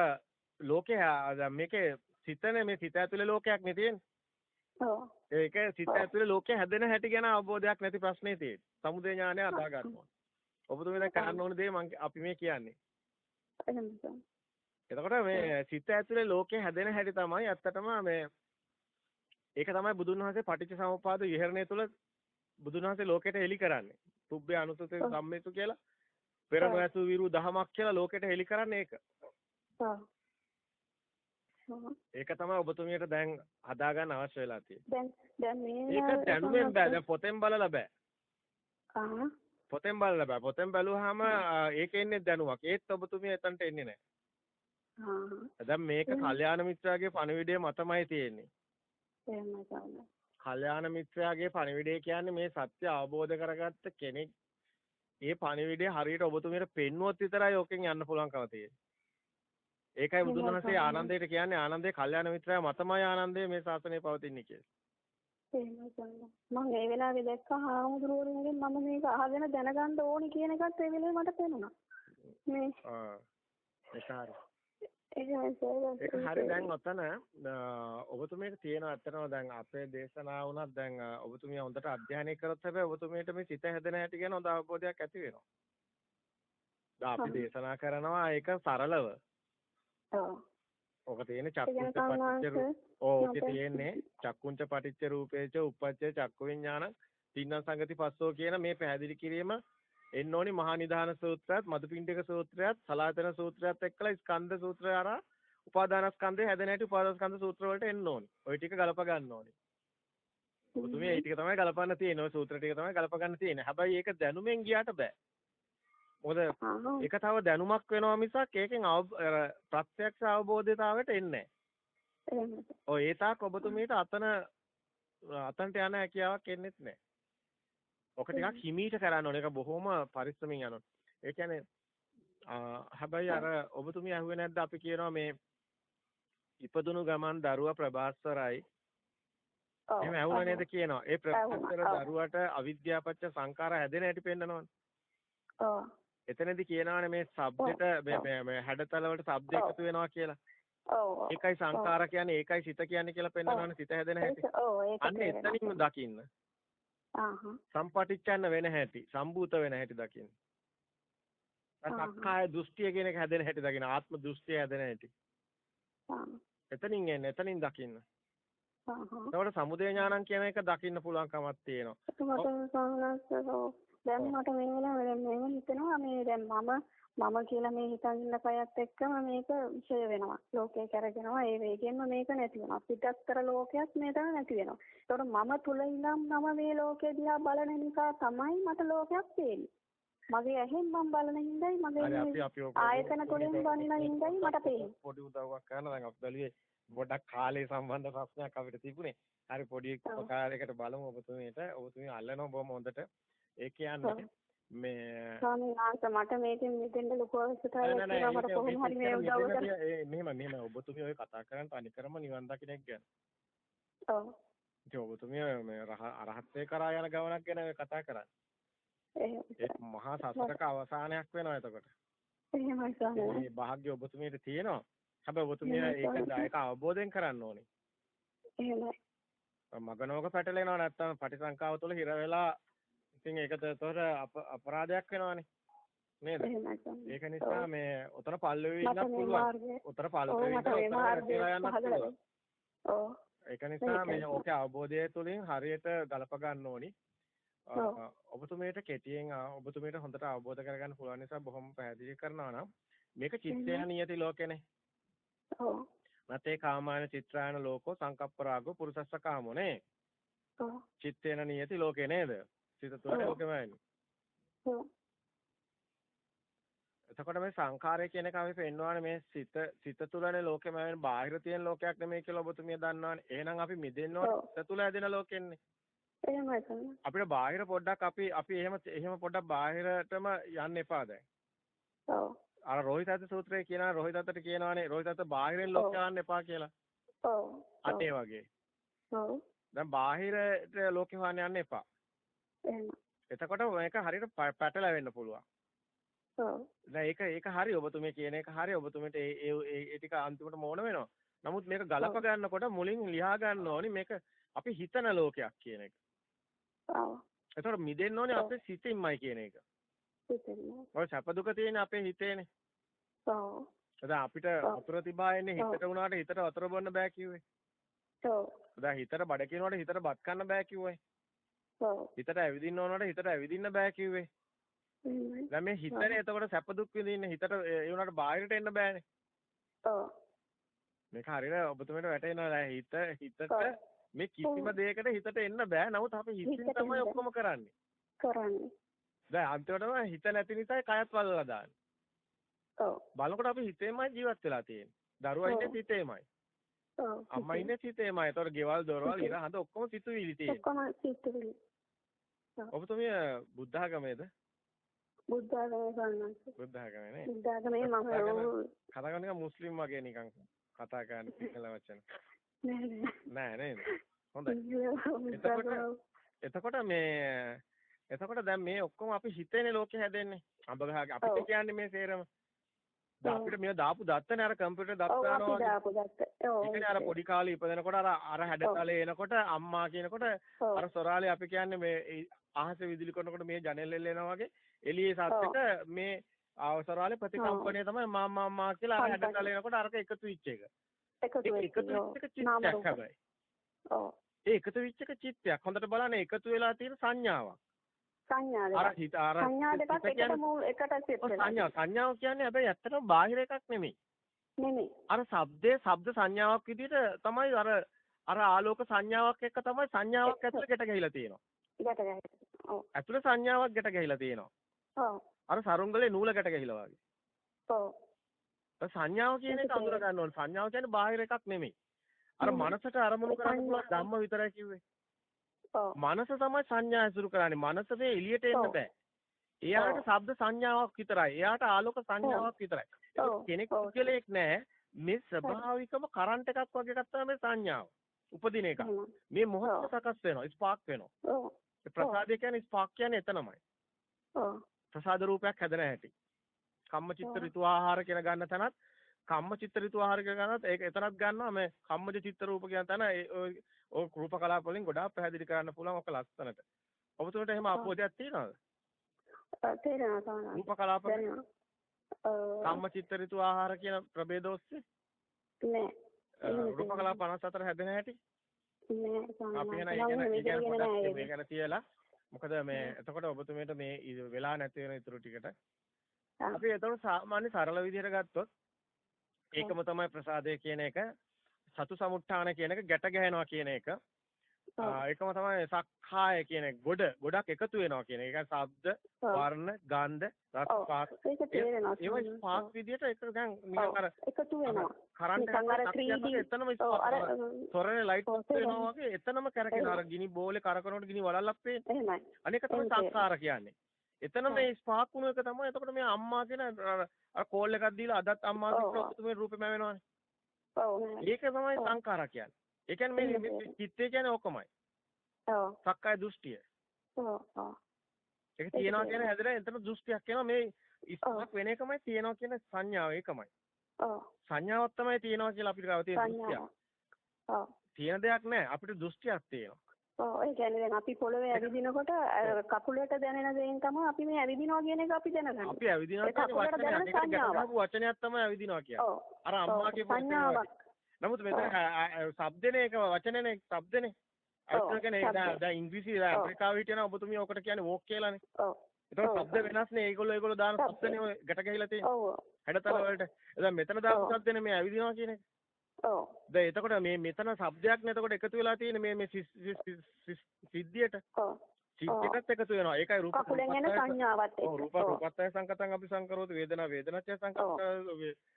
ලෝකේ මේකේ සිතනේ මේ සිත ඇතුලේ ලෝකයක් නේ තියෙන්නේ. ඔව්. ඒක සිත ඇතුලේ ලෝකේ හැදෙන හැටි ගැන අවබෝධයක් නැති ප්‍රශ්නේ තියෙන්නේ. සමුදය ඥානය අදා ගන්නවා. ඔබතුමී දැන් කරන්න ඕන දේ අපි මේ කියන්නේ. එතකොට මේ සිත ඇතුලේ ලෝකේ හැදෙන හැටි තමයි ඇත්තටම මේ ඒක තමයි බුදුන් වහන්සේ පටිච්ච සමුප්පාද විහරණය තුළ බුදුන් වහන්සේ ලෝකෙට එලි කරන්නේ. තුබ්බේ අනුසතේ සම්මේතු කියලා පෙර නොඇසු විරු දහමක් කියලා ලෝකෙට එලි කරන්නේ ඒක. ඒක තමයි ඔබතුමියට දැන් හදාගන්න අවශ්‍ය වෙලා තියෙන්නේ. දැන් දැන් මේ ඒක දැනුමෙන් බෑ. දැන් පොතෙන් බලලා බෑ. ආ පොතෙන් බලලා බෑ. පොතෙන් බැලුවාම ඒකේ ඉන්නේ දැනුමක්. ඒත් ඔබතුමිය එතනට එන්නේ නැහැ. ආ. දැන් මේක කල්යාණ මිත්‍රාගේ පණිවිඩය මතමයි තියෙන්නේ. එහෙමයි තමයි. කල්යාණ මිත්‍රාගේ පණිවිඩය කියන්නේ මේ සත්‍ය අවබෝධ කරගත්ත කෙනෙක් ඒ පණිවිඩය හරියට ඔබතුමියට පෙන්වුවොත් විතරයි ඔකෙන් යන්න පුළුවන්කම තියෙන්නේ. ඒකයි වහන්සේ ආනන්දයට කියන්නේ ආනන්දේ කල්යාණ මිත්‍රයා මතමයි ආනන්දේ මේ ශාසනය පවතින්නේ කියලා. මම ඒ වෙලාවේ දැක්කා හාමුදුරුවෝගෙන් මම මේක අහගෙන දැනගන්න ඕනි කියන එකත් ඒ වෙලාවේ මට පේනුණා. මේ ආ ඒක හරි. ඒක හරි දැන් ඔතන ඔබතුමියට තියෙන අත්‍තරම දැන් අපේ දේශනාව උනත් දැන් ඔබතුමිය හොඳට අධ්‍යයනය කරොත් හැබැයි ඔබතුමියට මේ සිත හැදෙන හැටි ගැන හොඳ අවබෝධයක් ඇති වෙනවා. දැන් අපි දේශනා කරනවා ඒක සරලව. ඔව්. ඔක තියෙන්නේ චක්කුංච පටිච්ච ඕකේ තියෙන්නේ චක්කුංච පටිච්ච රූපේච උප්පච්ච චක්කු විඥාන තින්න සංගති පස්සෝ කියන මේ පැහැදිලි කිරීම එන්න ඕනි මහා නිධාන සූත්‍රයත් මදුපිණ්ඩික සූත්‍රයත් සලායතන සූත්‍රයත් එක්කලා ස්කන්ධ සූත්‍රය අරා උපාදානස්කන්ධය හැදෙන හැටි උපාදානස්කන්ධ සූත්‍ර වලට එන්න ඕනි. ওই ටික ගලප ගන්න ඕනි. ඔබතුමිය මේ ටික තමයි ගලපන්න තියෙන්නේ. ওই සූත්‍ර ටික තමයි ගලප ගන්න තියෙන්නේ. හැබැයි ඒක දැනුමෙන් ගියාට බෑ. මොකද ඒක තව දැනුමක් වෙනවා මිසක් ඒකෙන් ප්‍රත්‍යක්ෂ අවබෝධයතාවයට එන්නේ නැහැ. ඔය ඒ තාක් ඔබතුමීට අතන අතන්ට යන හැකියාවක් එන්නේත් නැහැ. ඔක ටිකක් හිමීට කරන්න ඕනේ. ඒක බොහොම පරිස්සමින් යනවා. ඒ කියන්නේ හැබැයි අර ඔබතුමිය අහුවේ නැද්ද අපි කියනවා මේ ඉපදුණු ගමන් දරුවා ප්‍රභාස්වරයි. එහෙම ඇහුණා නේද කියනවා. ඒ ප්‍රභාස්වර දරුවට අවිද්‍යාපච්ච සංඛාර හැදෙන හැටි පෙන්නනවනේ. ඔව්. එතනදී කියනවානේ මේ shabdෙට මේ මේ හැඩතල වලට shabd එකතු වෙනවා කියලා. ඔව්. ඒකයි සංඛාර කියන්නේ ඒකයි සිත කියන්නේ කියලා පෙන්නනවානේ සිත හැදෙන හැටි. ඔව් ඒක අන්න එතනින් දකින්න. සම්පටිච්ඡන්න වෙන හැටි, සම්භූත වෙන හැටි දකින්න. සක්කාය දෘෂ්ටිය කියන එක හැදෙන හැටි දකින්න. ආත්ම දෘෂ්ටිය හැදෙන හැටි. එතනින් එන්නේ එතනින් දකින්න. එතකොට සමුදය ඥානං කියන එක දකින්න පුළුවන්කමක් තියෙනවා. දැන් මට මේ වෙලාවේ දැන් මේව හිතෙනවා මේ දැන් මම මම කියලා මේ හිතන් ඉන්න කයත් එක්කම මේක ඡය වෙනවා. ලෝකේ කරගෙනවා ඒ වේගෙන්ම මේක නැති වෙනවා. පිටස්තර ලෝකයක් මේ තමයි නැති වෙනවා. ඒතකොට මම තුල ඉඳන් මම මේ ලෝකේ දිහා බලන නිසා තමයි මට ලෝකයක් පේන්නේ. මගේ ඇහෙන් මම බලන හින්දායි මගේ ආයතන තුලින් බලන හින්දායි මට පේන්නේ. පොඩි උදව්වක් කරන්න දැන් අපි බැලුවේ පොඩක් කාලේ සම්බන්ධ ප්‍රශ්නයක් අපිට තිබුණේ. හරි පොඩි කාලයකට බලමු ඔබතුමීට. ඔබතුමී අල්ලනවා බොහොම හොඳට. ඒ කියන්නේ මේ ස්වාමීන් වහන්සේ මට මේකෙන් මෙතෙන්ද ලොකු අවශ්‍යතාවයක් තියෙනවා මට කොහොම හරි මේ උදව් කරන්න. මෙහෙම මෙහෙම ඔබතුමිය ඔය කතා කරන්නේ තනිකරම නිවන් දකින්න ගැන. ඔව්. ඉතින් ඔබතුමිය මේ අරහත්ත්වේ කරා යන ගමනක් ගැන කතා කරන්නේ. ඒ මහා සසරක අවසානයක් වෙනවා එතකොට. එහෙමයි ස්වාමීනි. මේ භාග්‍ය ඔබතුමියට තියෙනවා. හැබැයි ඔබතුමිය ඒක ඒක අවබෝධයෙන් කරන්න ඕනේ. එහෙමයි. මගනෝක පැටලෙනවා නැත්තම් පටිසංකාව තුළ හිර වෙලා ඉතින් ඒකට එතකොට අපරාධයක් වෙනවානේ. නේද? ඒක නිසා මේ උතර පල්ලෙවි ඉන්නත් පුළුවන්. උතර පල්ලෙවි ඉන්න උතර ඔව්. ඒක නිසා මේ ඕකේ අවබෝධය තුළින් හරියට ගලප ගන්න ඕනි. ඔබතුමීට කෙටියෙන් ඔබතුමීට හොඳට අවබෝධ කරගන්න පුළුවන් නිසා බොහොම පැහැදිලි කරනවා නම් මේක චිත්තය නියති ලෝකෙනේ. ඔව්. නැතේ කාමාන චිත්‍රායන ලෝකෝ සංකප්පරාගෝ පුරුසස්ස කාමෝනේ. ඔව්. චිත්තේන නියති ලෝකේ නේද? සිත තුළ ලෝකෙමයි. ඔව්. එතකොට මේ සංඛාරය කියන එක අපි පෙන්වන්නේ මේ සිත සිත තුළනේ ලෝකෙම වෙන බාහිර තියෙන ලෝකයක් නෙමෙයි කියලා ඔබතුමිය දන්නවනේ. එහෙනම් අපි මිදෙන්න සිත තුළ ඇදෙන ලෝකෙන්නේ. එහෙමයි තමයි. අපිට බාහිර පොඩ්ඩක් අපි අපි එහෙම එහෙම පොඩ්ඩක් බාහිරටම යන්න එපා දැන්. ඔව්. අර රෝහිතත් සූත්‍රයේ කියනවා රෝහිතත්ට කියනවානේ රෝහිතත් බාහිරින් ලෝකයට යන්න එපා කියලා. ඔව්. අතේ වගේ. ඔව්. දැන් බාහිරට ලෝකෙ හොයන්න යන්න එපා. එහෙම. එතකොට මේක හරියට පැටලෙන්න පුළුවන්. ඔව්. දැන් ඒක ඒක හරි ඔබතුමිය කියන එක හරි ඔබතුමියට ඒ ඒ ඒ ටික අන්තිමට මොන වෙනවා. නමුත් මේක ගලප ගන්නකොට මුලින් ලියා ගන්න ඕනි මේක අපි හිතන ලෝකයක් කියන එක. ඔව්. ඒතකොට මිදෙන්න ඕනේ අපේ සිතින්මයි කියන එක. සිතින්මයි. ඔය සැප දුක තියෙන්නේ අපේ හිතේනේ. ඔව්. දැන් අපිට වතුර තිබා එන්නේ හිතට වුණාට හිතට වතුර බොන්න බෑ කිව්වේ. ඔව්. දැන් හිතට බඩ කියනකොට හිතට බත් කන්න බෑ කිව්වේ. හිතට ඇවිදින්න ඕනකට හිතට ඇවිදින්න බෑ කිව්වේ. දැන් මේ හිතනේ එතකොට සැප දුක් විඳින්න හිතට ඒ වුණාට බාහිරට එන්න බෑනේ. ඔව්. මේක හරියට ඔබතුමීට වැටෙනවා හිත හිතට මේ කිසිම දෙයකට හිතට එන්න බෑ. නමුත් අපි හිතින් තමයි ඔක්කොම කරන්නේ. කරන්නේ. දැන් අන්තිමටම හිත නැති නිසා කයත් වලලා දාන්නේ. ඔව්. බලනකොට අපි හිතේමයි ජීවත් වෙලා තියෙන්නේ. දරුවා ඉන්නේ හිතේමයි. ඔව්. අම්මා ඉන්නේ හිතේමයි. ඒතකොට ගෙවල් දොරවල් ඉර හඳ ඔක්කොම සිතුවිලි තියෙන්නේ. ඔක්කොම සිතුවිලි. ඔබතුමිය බුද්ධ ආගමේද? බුද්ධ ආගමේ ගන්නත්. බුද්ධ ආගමේ නේ. බුද්ධ ආගමේ මම කතා කරන එක මුස්ලිම් වගේ නිකන් කතා කරන සිංහල වචන. නෑ නෑ? හොඳයි. එතකොට මේ එතකොට දැන් මේ ඔක්කොම අපි හිතේනේ ලෝකෙ හැදෙන්නේ. අඹ ගහගේ අපිට කියන්නේ මේ සේරම. අපිට මේ දාපු දත්තනේ අර කම්පියුටර් දත්ත දානවා වගේ. දාපු දත්ත. ඔව්. ඒකනේ අර පොඩි කාලේ ඉපදෙනකොට අර අර හැඩතලේ එනකොට අම්මා කියනකොට අර සොරාලේ අපි කියන්නේ මේ අහසේ විදුලි කරනකොට මේ ජනෙල් එල්ලෙනවා වගේ එළියේ සත්‍යෙට මේ අවසරාලේ ප්‍රතිකම්පණය තමයි මාමා මාමා කියලා අර හැඩතල එනකොට අරක එකතු වෙච්ච එක. එකතු වෙච්ච එක චිත්තයක් හැබැයි. ඔව්. ඒ එකතු වෙච්ච එක චිත්තයක්. හොඳට බලන්න එකතු වෙලා තියෙන සංඥාවක්. සංඥා දෙකක්. අර හිත අර සංඥා දෙකක් එකට මූල එකට සෙට් වෙලා. සංඥා සංඥාව කියන්නේ හැබැයි ඇත්තටම බාහිර එකක් නෙමෙයි. නෙමෙයි. අර ශබ්දයේ ශබ්ද සංඥාවක් විදිහට තමයි අර අර ආලෝක සංඥාවක් එක්ක තමයි සංඥාවක් ඇතුළේ ගැට ගැහිලා තියෙනවා. ගැට ගැහිලා. ඔව්. ඇතුළේ සංඥාවක් ගැට ගැහිලා තියෙනවා. ඔව්. අර සරුංගලේ නූල ගැට ගැහිලා වගේ. ඔව්. සංඥාව කියන එක අඳුර ගන්න ඕනේ. සංඥාව කියන්නේ බාහිර එකක් නෙමෙයි. අර මනසට අරමුණු කරන්න පුළුවන් ධම්ම විතරයි කිව්වේ. මනස තමයි සංඥා ඇසුරු කරන්නේ. මනස එළියට එන්න බෑ. එයාට ශබ්ද සංඥාවක් විතරයි. එයාට ආලෝක සංඥාවක් විතරයි. කෙනෙක් පුද්ගලයෙක් නෑ. මේ ස්වභාවිකම කරන්ට් එකක් වගේ එකක් තමයි සංඥාව. උපදින එක. මේ මොහොතේ සකස් වෙනවා. ස්පාර්ක් වෙනවා. ඔව්. ප්‍රසාදය කියන්නේ ස්පාර්ක් කියන්නේ එතනමයි. ඔව්. ප්‍රසාද රූපයක් හැදෙන හැටි. කම්මචිත්ත ඍතු ආහාර කියන ගන්න තැනත් කම්මචිත්ත ඍතු ආහාර කියන ගන්නත් ඒක එතනත් ගන්නවා මේ කම්මජ චිත්ත රූප කියන තැන ඔය රූප කලාප වලින් ගොඩාක් පැහැදිලි කරන්න පුළුවන් ඔක ලස්සනට. ඔබතුමට එහෙම අපෝදයක් තියෙනවද? තේරෙනවා තමයි. රූප කලාප කම්මචිත්ත ඍතු ආහාර කියන ප්‍රභේද ඔස්සේ? නෑ. රූප කලාප 54 හැදෙන හැටි? නෑ. අපි ගැන මේ ගැන තියලා මොකද මේ එතකොට ඔබතුමීට මේ වෙලා නැති වෙන ඉතුරු ටිකට අපි එතකොට සාමාන්‍ය සරල විදිහට ගත්තොත් ඒකම තමයි ප්‍රසාදය කියන එක සතු සමුත්ථාන කියන එක ගැට ගැහෙනවා කියන එක ඒකම තමයි සක්කාය කියන එක ගොඩ ගොඩක් එකතු වෙනවා කියන එක. ශබ්ද, වර්ණ, ගන්ධ, රස, පාස්. ඒක තේරෙනවා. ඒවා පාස් විදියට එක දැන් නිකන් අර එකතු වෙනවා. කරන්ට් එකක් එතනම තොරනේ ලයිට් වෙනවා වගේ එතනම කරකිනවා. අර ගිනි බෝලේ කරකනකොට ගිනි වලල්ලක් පේන්නේ. එහෙමයි. අනේක තමයි සංස්කාර කියන්නේ. එතන මේ ස්පාක් වුණ එක තමයි එතකොට මේ අම්මා කියන අර කෝල් එකක් දීලා අදත් අම්මා කියන ඔබතුමේ රූපෙම වෙනවනේ. ඔව්. ඒක තමයි සංඛාර කියන්නේ. ඒ කියන්නේ මේ චිත්තය කියන්නේ ඕකමයි. ඔව්. සක්කාය දෘෂ්ටිය. ඔව්. ඒක තියනවා කියන හැදලා එතන දෘෂ්ටියක් එනවා මේ ඉස්සක් වෙන එකමයි තියනවා කියන සංඥාව ඒකමයි. ඔව්. සංඥාවක් තමයි තියනවා කියලා අපිට ගාව තියෙන දෘෂ්ටිය. සංඥාව. ඔව්. තියෙන දෙයක් නැහැ අපිට දෘෂ්ටියක් තියෙනවා. ඔව් ඒ කියන්නේ දැන් අපි පොළවේ ඇවිදිනකොට කකුලට දැනෙන දේෙන් තමයි අපි මේ ඇවිදිනවා කියන එක අපි දැනගන්නේ. අපි ඇවිදිනවා කියන්නේ වචනයක් ගැටගහපු වචනයක් තමයි ඇවිදිනවා කියන්නේ. අර අම්මා කියපු සංඥාවක්. නමුත් මෙතන શબ્දනේ එක වචනනේ શબ્දනේ. අයිතිකනේ දැන් ඉංග්‍රීසි ඇමරිකාවේ හිටියන ඔබතුමිය ඔකට කියන්නේ වෝක් කියලානේ. ඔව්. ඒතකොට શબ્ද වෙනස්නේ. ඒගොල්ලෝ ඒගොල්ලෝ දාන શબ્දනේ ඔය ගැට ගහලා තියෙන්නේ. ඔව්. හැඩතල වලට. දැන් මෙතන දාපු શબ્දනේ මේ ඇවිදිනවා කියන එක. ඔව්. දැන් එතකොට මේ මෙතන શબ્දයක් නේ එතකොට එකතු වෙලා තියෙන්නේ මේ මේ සිද්ධියට. ඔව්. සිද්ධියටත් එකතු වෙනවා. ඒකයි රූප කකුලෙන් එන සංඥාවත් එක්ක. රූප රූපත්තය සංකතං අපි සංකරෝති වේදනා වේදනච්චය සංකතං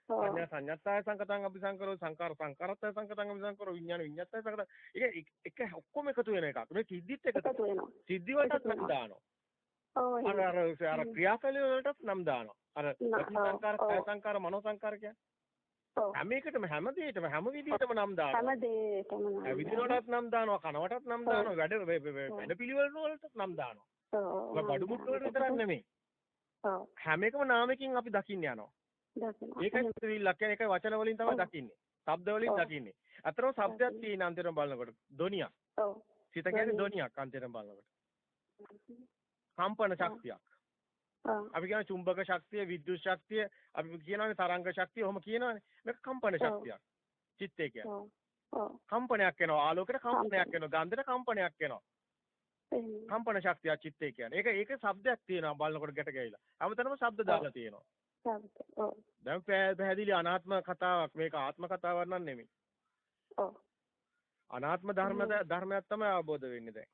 සංඥා සංඥාත්තය සංකතං අපි සංකරෝති සංකාර සංකාරත්තය සංකතං අපි සංකරෝ විඥාන විඥාත්තය සංකතං. ඒක එක ඔක්කොම එකතු වෙන එකක්. මේ සිද්ධිත් එකතු වෙනවා. සිද්ධි වලටත් නම් දානවා. ඔව්. අර අර අර ක්‍රියාකලිය වලටත් නම් දානවා. අර සංකාර සංකාර මනෝ සංකාර කියන්නේ හැම එකටම හැම දෙයකටම හැම විදිහටම නම් දානවා. හැම දෙයකටම නම්. ඇවිදිනකොටත් නම් දානවා, කනවටත් නම් දානවා, වැඩ වැඩ පිළිවෙල වලටත් නම් දානවා. ඔව්. බඩු මුට්ටු වලට විතරක් නෙමෙයි. ඔව්. හැම එකම නාමකින් අපි දකින්න යනවා. දකිනවා. ඒකයි සිතවිල්ලක් කියන්නේ ඒකයි වචන වලින් තමයි දකින්නේ. ශබ්ද වලින් දකින්නේ. අතරම ශබ්දයක් තියෙන අන්තිම බලනකොට ධොනියක්. ඔව්. සිත කියන්නේ ධොනියක් අන්තිම බලනකොට. කම්පන ශක්තියක්. අපි කියන චුම්බක ශක්තිය, විද්‍යුත් ශක්තිය, අපි කියනවානේ තරංග ශක්තිය, ඔහොම කියනවානේ. මේක කම්පන ශක්තියක්. චිත්තේ කියන්නේ. කම්පනයක් එනවා. ආලෝකයට කම්පනයක් එනවා. ගන්ධයට කම්පනයක් එනවා. කම්පන ශක්තිය චිත්තේ කියන්නේ. ඒක ඒක શબ્දයක් තියෙනවා බලනකොට ගැට ගැහිලා. හැමතැනම શબ્ද දාලා තියෙනවා. දැන් පැහැදිලි අනාත්ම කතාවක්. මේක ආත්ම කතාවක් නන් නෙමෙයි. අනාත්ම ධර්ම ධර්මයක් තමයි අවබෝධ වෙන්නේ දැන්.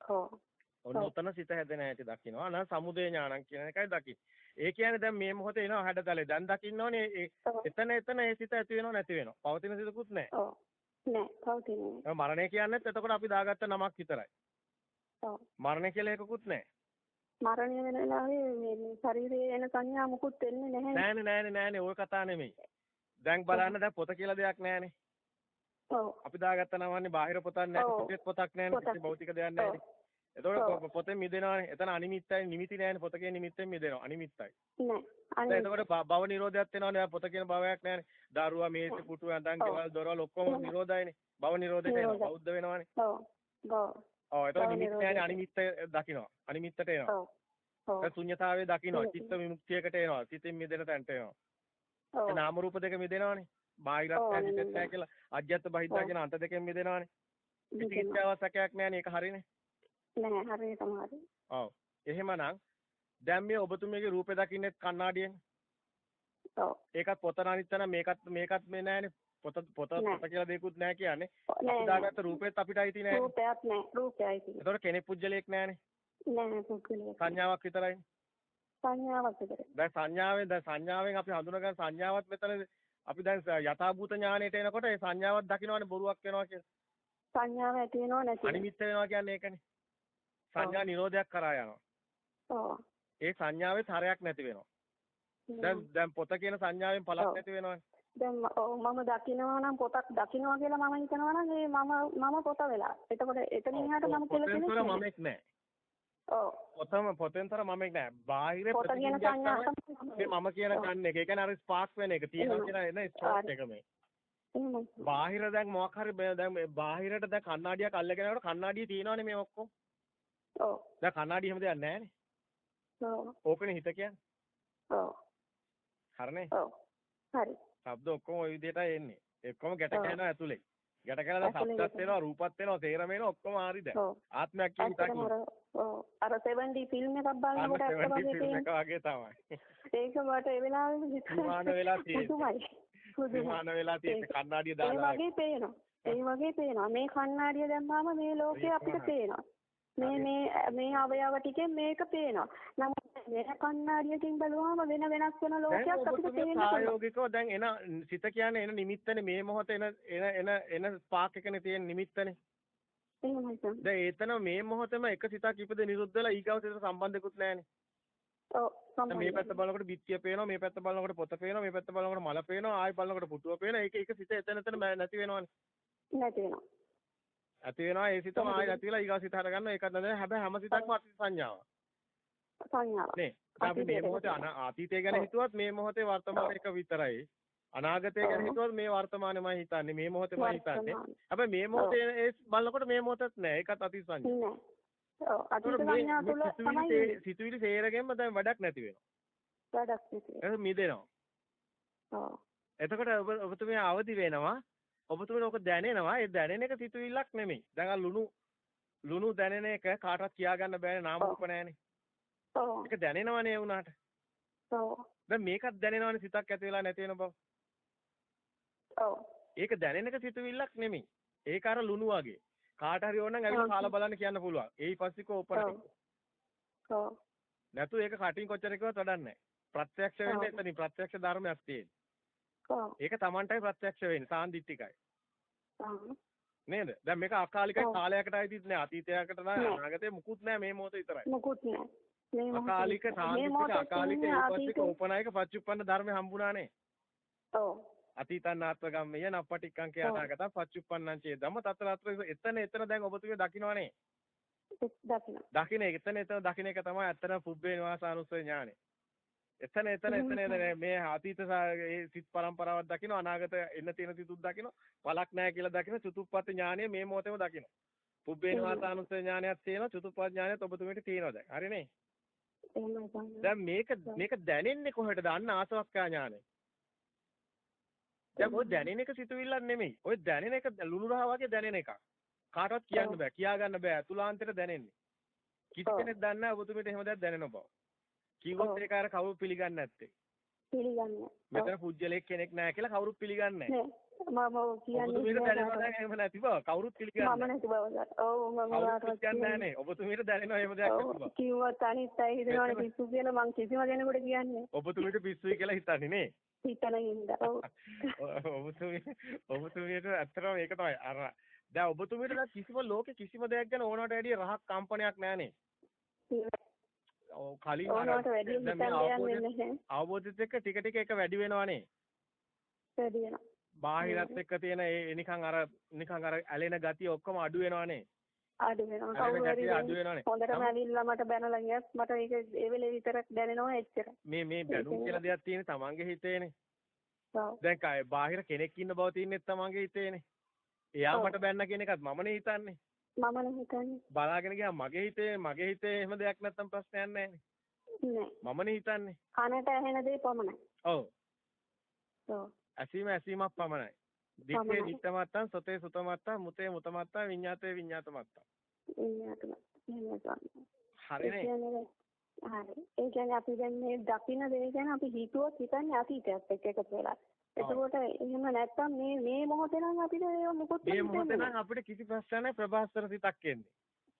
ඔව්. ඔන්න උතන සිත හැදෙන හැටි දකින්නවා. අන සමුදය ඥානං කියන එකයි දකින්නේ. ඒ කියන්නේ දැන් මේ මොහොතේ එනවා හැඩතලේ. දැන් දකින්න ඕනේ එතන එතන ඒ සිත ඇති වෙනව නැති වෙනව. පවතින සිතකුත් නැහැ. ඔව්. නැහැ. පවතින්නේ. මරණය කියන්නේත් එතකොට අපි දාගත්ත නමක් විතරයි. ඔව්. මරණය කියලා එකකුත් නැහැ. මරණය වෙන වෙලාවේ මේ ශරීරයේ එන සංඥා මුකුත් වෙන්නේ නැහැ. නෑනේ නෑනේ නෑනේ ওই කතා නෙමෙයි. දැන් බලන්න දැන් පොත කියලා දෙයක් නෑනේ. ඔව්. අපි දාගත්ත නමන්නේ බාහිර පොතක් නෑ. පොතේ පොතක් නෑනේ. භෞතික දෙයක් නෑනේ. එතකොට පොතෙන් මිදෙනවානේ. එතන අනිමිත්තයි නිමිති නෑනේ. පොත කියන නිමිත්තෙන් මිදෙනවා. අනිමිත්තයි. නෑ. එතකොට භව නිරෝධයක් වෙනවනේ. පොත කියන භවයක් නෑනේ. දරුවා මේසෙ පුටු ඇඳන් ගෙවල් දොරවල් ඔක්කොම නිරෝධයිනේ. භව නිරෝධයට එනවා. බෞද්ධ වෙනවනේ. ඔව්. ඔව්. ඔව් එතකොට නිමිත්ත නෑනේ අනිමිත්ත දකින්නවා. අනිමිත්තට එනවා. ඔව්. ඒ ශුන්‍යතාවයේ දකින්නවා. චිත්ත විමුක්තියකට එනවා. සිතින් මිදෙන තැනට එනවා. ඔව්. ඒ නාම රූප දෙක මිදෙනවනේ. බාහිරත් පිටත් නැහැ කියලා අජ්‍යත් බහිද්දා කියන අන්ත දෙකෙන් මිදෙනවනේ. විචිකිච්ඡාව සැකයක් නැහැනේ ඒක හරිනේ. නෑ හරියටම හරි. ඔව්. එහෙමනම් දැන් මේ ඔබතුමියගේ රූපේ දකින්නේ කණ්ණාඩියෙන්. ඔව්. ඒකත් පොත අනිත්තන මේකත් මේකත් මේ නෑනේ. පොත පොත පොත කියලා දෙයක්වත් නෑ කියන්නේ. අපි දාගත්ත රූපෙත් අපිට අයිති නෑ. රූපයක් නෑ. රූපය අයිති. ඒතකොට කෙනෙක් පුජ්‍යලයක් නෑනේ. නෑ පුජ්‍යලයක්. සංඥාවක් විතරයි. සංඥාවක් විතරයි. දැන් සංඥාවෙන් දැන් සංඥාවෙන් අපි හඳුනගන්න සංඥාවක් මෙතන අපි දැන් යථාභූත ඥාණයට එනකොට ඒ සංඥාවක් දකින්නවනේ බොරුවක් වෙනවා කියලා. සංඥාව ඇති වෙනව නැති අනිමිත්ත වෙනවා කියන්නේ ඒකනේ. සංඥා නිරෝධයක් කරා යනවා. ඒ සංඥාවේ තරයක් නැති වෙනවා. දැන් දැන් පොත කියන සංඥාවෙන් පළක් නැති වෙනවනේ. දැන් මම දකිනවා නම් පොතක් දකිනවා කියලා මම හිතනවා නම් ඒ මම මම පොත වෙලා. එතකොට එතනින් එහාට මම කියලා කෙනෙක් නෑ. මමෙක් නෑ. ඔව්. පොතම පොතෙන්තර මමෙක් නෑ. බාහිර පොත කියන සංඥා මේ මම කියන කන්නේ. ඒ කියන්නේ අර ස්පාර්ක් වෙන එක තියෙනවා කියන එන ස්පාර්ක් එක මේ. බාහිර දැන් මොකක් හරි දැන් බාහිරට දැන් කණ්ණාඩියක් අල්ලගෙන යනකොට කණ්ණාඩිය තියෙනවනේ මේ ඔක්කොම. ඔව්. දැන් කණ්ණාඩිය හැම දෙයක් නැහැනේ. ඔව්. ඕකනේ හිත කියන්නේ. ඔව්. හරිනේ? ඔව්. හරි. ශබ්ද ඔක්කොම ওই විදිහටයි එන්නේ. එක්කම ගැට ගන්නවා ඇතුලේ. ගැට ගන්නවා ශබ්දත් එනවා රූපත් එනවා තේරම එනවා ඔක්කොම හරිද? ආත්මයක් කියන හිතක්. ඔව්. අර 7D ෆිල්ම් එකක් බලනකොට අර 7D ෆිල්ම් එක වගේ තමයි. ඒක මට ඒ වෙලාවෙම හිතුණා. වෙලා තියෙන්නේ. පුදුමයි. වෙලා තියෙන්නේ කණ්ණාඩිය දාලා. ඒ වගේ පේනවා. ඒ වගේ පේනවා. මේ කණ්ණාඩිය දැම්මාම මේ ලෝකේ අපිට පේනවා. මේ මේ මේ අවයව ටිකෙන් මේක පේනවා. නමුත් වෙන කණ්ණාඩියකින් බලුවාම වෙන වෙනස් වෙන ලෝකයක් අපිට පේනවා. ප්‍රායෝගිකව දැන් එන සිත කියන්නේ එන නිමිත්තනේ මේ මොහොතේ එන එන එන එන ස්පාක් එකනේ තියෙන නිමිත්තනේ. දැන් ඒතන මේ මොහොතේම එක සිතක් ඉපද නිරුද්ධ වෙලා ඊගව සිතට සම්බන්ධිකුත් නැහැනේ. ඔව් මේ පැත්ත බලනකොට බිත්තිය පේනවා මේ පැත්ත බලනකොට පොත පේනවා මේ පැත්ත බලනකොට මල පේනවා ආයි බලනකොට පුටුව පේනවා ඒක එක සිත එතන එතන නැති වෙනවනේ. නැති වෙනවා. ඇති වෙනවා ඒ සිතම ආයෙ නැති වෙලා ඊගා සිත හට ගන්නවා ඒකත් නැදේ හැබැයි හැම සිතක්ම අතීත සංඥාවක්. සංඥාවක්. නේ. අපි මේ මොහොතේ අතීතය ගැන හිතුවත් මේ මොහොතේ වර්තමාන එක විතරයි. අනාගතය ගැන හිතුවත් මේ වර්තමානෙමයි හිතන්නේ මේ මොහොතේමයි හිතන්නේ. හැබැයි මේ මොහොතේ ඒ බලනකොට මේ මොහොතත් නෑ. ඒකත් අතීත සංඥා. නෑ. ඔව් අතීත සංඥා තුළ තමයි සිතුවිලි සේරගෙම දැන් වැඩක් නැති වෙනවා. වැඩක් නැති වෙනවා. මිදෙනවා. ඔව්. එතකොට ඔබ ඔබතුමිය අවදි වෙනවා. ඔබතුමියට ඔක දැනෙනවා. ඒ දැනෙන එක සිතුවිල්ලක් නෙමෙයි. දැන් ලුණු ලුණු දැනෙන එක කාටවත් කියා ගන්න බෑනේ නාම රූප නැහැනේ. ඔව්. ඒක දැනෙනවනේ ඒ වුණාට. ඔව්. දැන් මේකත් දැනෙනවනේ සිතක් ඇති වෙලා නැති වෙන බව. ඔව්. ඒක දැනෙන එක සිතුවිල්ලක් නෙමෙයි. ඒක අර ලුණු වගේ. කාට හරි ඕනනම් ඇවිල්ලා කාලා බලන්න කියන්න පුළුවන්. ඒයි පස්සික ඕපන. ඔව්. නැතු ඒක කටින් කොච්චර කිව්වත් වැඩක් නැහැ. ප්‍රත්‍යක්ෂ වෙන්නේ එතනින් ප්‍රත්‍යක්ෂ ධර්මයක් තියෙන්නේ. ඒක Tamanටයි ප්‍රත්‍යක්ෂ වෙන්නේ සාන්දිටිකයි. නේද? දැන් මේක අකාලිකයි කාලයකට අයිතිත් නෑ අතීතයකට නෑ අනාගතේ මුකුත් නෑ මේ මොහොත විතරයි. මුකුත් නෑ. මේ අකාලික සාන්දිටික අකාලික උපස්තික උපනායක පච්චුප්පන්න ධර්ම හම්බුණානේ. ඔව්. අතීතන්නාත්ව ගම්මය නප්පටික්කං කිය අනාගතං පච්චුප්පන්නං චේ ධම්ම තතරත්‍ර එතන එතන දැන් ඔබතුමේ දකින්නවනේ. දකින්න. දකින්න එතන එතන දකින්න එක තමයි අත්තර පුබ්බේ නිවාසානුස්සය ඥානෙ. එතන එතන එතන මේ අතීත සිත් පරම්පරාවක් දකින්න අනාගත එන්න තියෙන සිතුත් දකින්න පළක් නැහැ කියලා දකින්න චතුප්පත් ඥානය මේ මොහොතේම දකින්න. පුබ්බේ නිවාසානුස්සය ඥානයක් තියෙනවා චතුප්පත් ඥානයත් ඔබතුමියට තියෙනවා දැන්. හරිනේ? දැන් මේක මේක දැනෙන්නේ කොහෙටද? අන්න ආසවක්ඛා ඥානෙ. දැන් ඔය දැනෙන එක සිතුවිල්ලක් නෙමෙයි. ඔය දැනෙන එක ලුණු රහ වගේ දැනෙන එකක්. කාටවත් කියන්න බෑ. කියා ගන්න බෑ. අතුලාන්තයට දැනෙන්නේ. කිසි කෙනෙක් දන්නේ නැහැ ඔබතුමිට එහෙම දෙයක් දැනෙන බව. කිව්වොත් ඒක අර කවුරු පිළිගන්නේ නැත්තේ. පිළිගන්නේ. මෙතන පුජ්‍යලෙක් කෙනෙක් නැහැ කියලා කවුරුත් පිළිගන්නේ නැහැ. මම කියන්නේ ඔබතුමිට දැනෙනවා දැන් එහෙම නැති බව කවුරුත් පිළිගන්නේ මම නැති බව. ඔව් මම කියන්නේ නැහැ ඔබතුමිට දැනෙනවා එහෙම දෙයක් නැති බව. කිව්වත් අනිත් අය හිතනවනේ පිස්සු කියලා මං කිසිම කෙනෙකුට කියන්නේ. ඔබතුමිට පිස්සුයි කියලා හිතන්නේ නේ. හිතන ඉඳ. ඔව්. ඔබතුමිය ඔබතුමියට ඇත්තටම ඒක තමයි අර දැන් ඔබතුමියට දැන් කිසිම ලෝකේ කිසිම දෙයක් ගැන ඕනවට වැඩිය රහක් කම්පනයක් නැහනේ. ඔව් කලින් අවබෝධිත එක්ක ටික ටික ඒක වැඩි වෙනවනේ. වැඩි වෙනවා. බාහිරත් එක්ක තියෙන ඒ නිකන් අර නිකන් අර ඇලෙන ගතිය ඔක්කොම අඩු වෙනවනේ. අඩු වෙනවා. අඩු වෙනවනේ. හොඳටම ඇවිල්ලා මට බැනලා ගියත් මට ඒක ඒ වෙලේ විතරක් දැනෙනවා එච්චර. මේ මේ බැනුම් කියලා දෙයක් තියෙන්නේ තමන්ගේ හිතේනේ. ඔව්. දැන් කය බාහිර කෙනෙක් ඉන්න බව තියන්නේ තමන්ගේ හිතේනේ. එයා මට බැන්න කියන එකත් මමනේ හිතන්නේ. මමනේ හිතන්නේ. බලාගෙන ගියා මගේ හිතේ මගේ හිතේ එහෙම දෙයක් නැත්තම් ප්‍රශ්නයක් නැහැ නෑ. මමනේ හිතන්නේ. කනට ඇහෙන දේ පමණයි. ඔව්. ඔව්. ඇසීම ඇසීමක් පමණයි. දිත්තේ දිත්ත මත්තං සතේ සුත මත්තං මුතේ මුත මත්තං විඤ්ඤාතේ විඤ්ඤාත මත්තං. විඤ්ඤාත මත්තං. හරිනේ. හරි. ඒ කියන්නේ අපි දැන් මේ දකින්න දේ ගැන අපි හිතුවොත් හිතන්නේ අතීතයත් එක්ක එකතු වෙලා. එතකොට එහෙම නැත්තම් මේ මේ මොහොතේ නම් අපිට මොකොත් මේ මොහොතේ නම් අපිට කිසි ප්‍රශ්නයක් නැහැ ප්‍රභාස්වර සිතක් එන්නේ.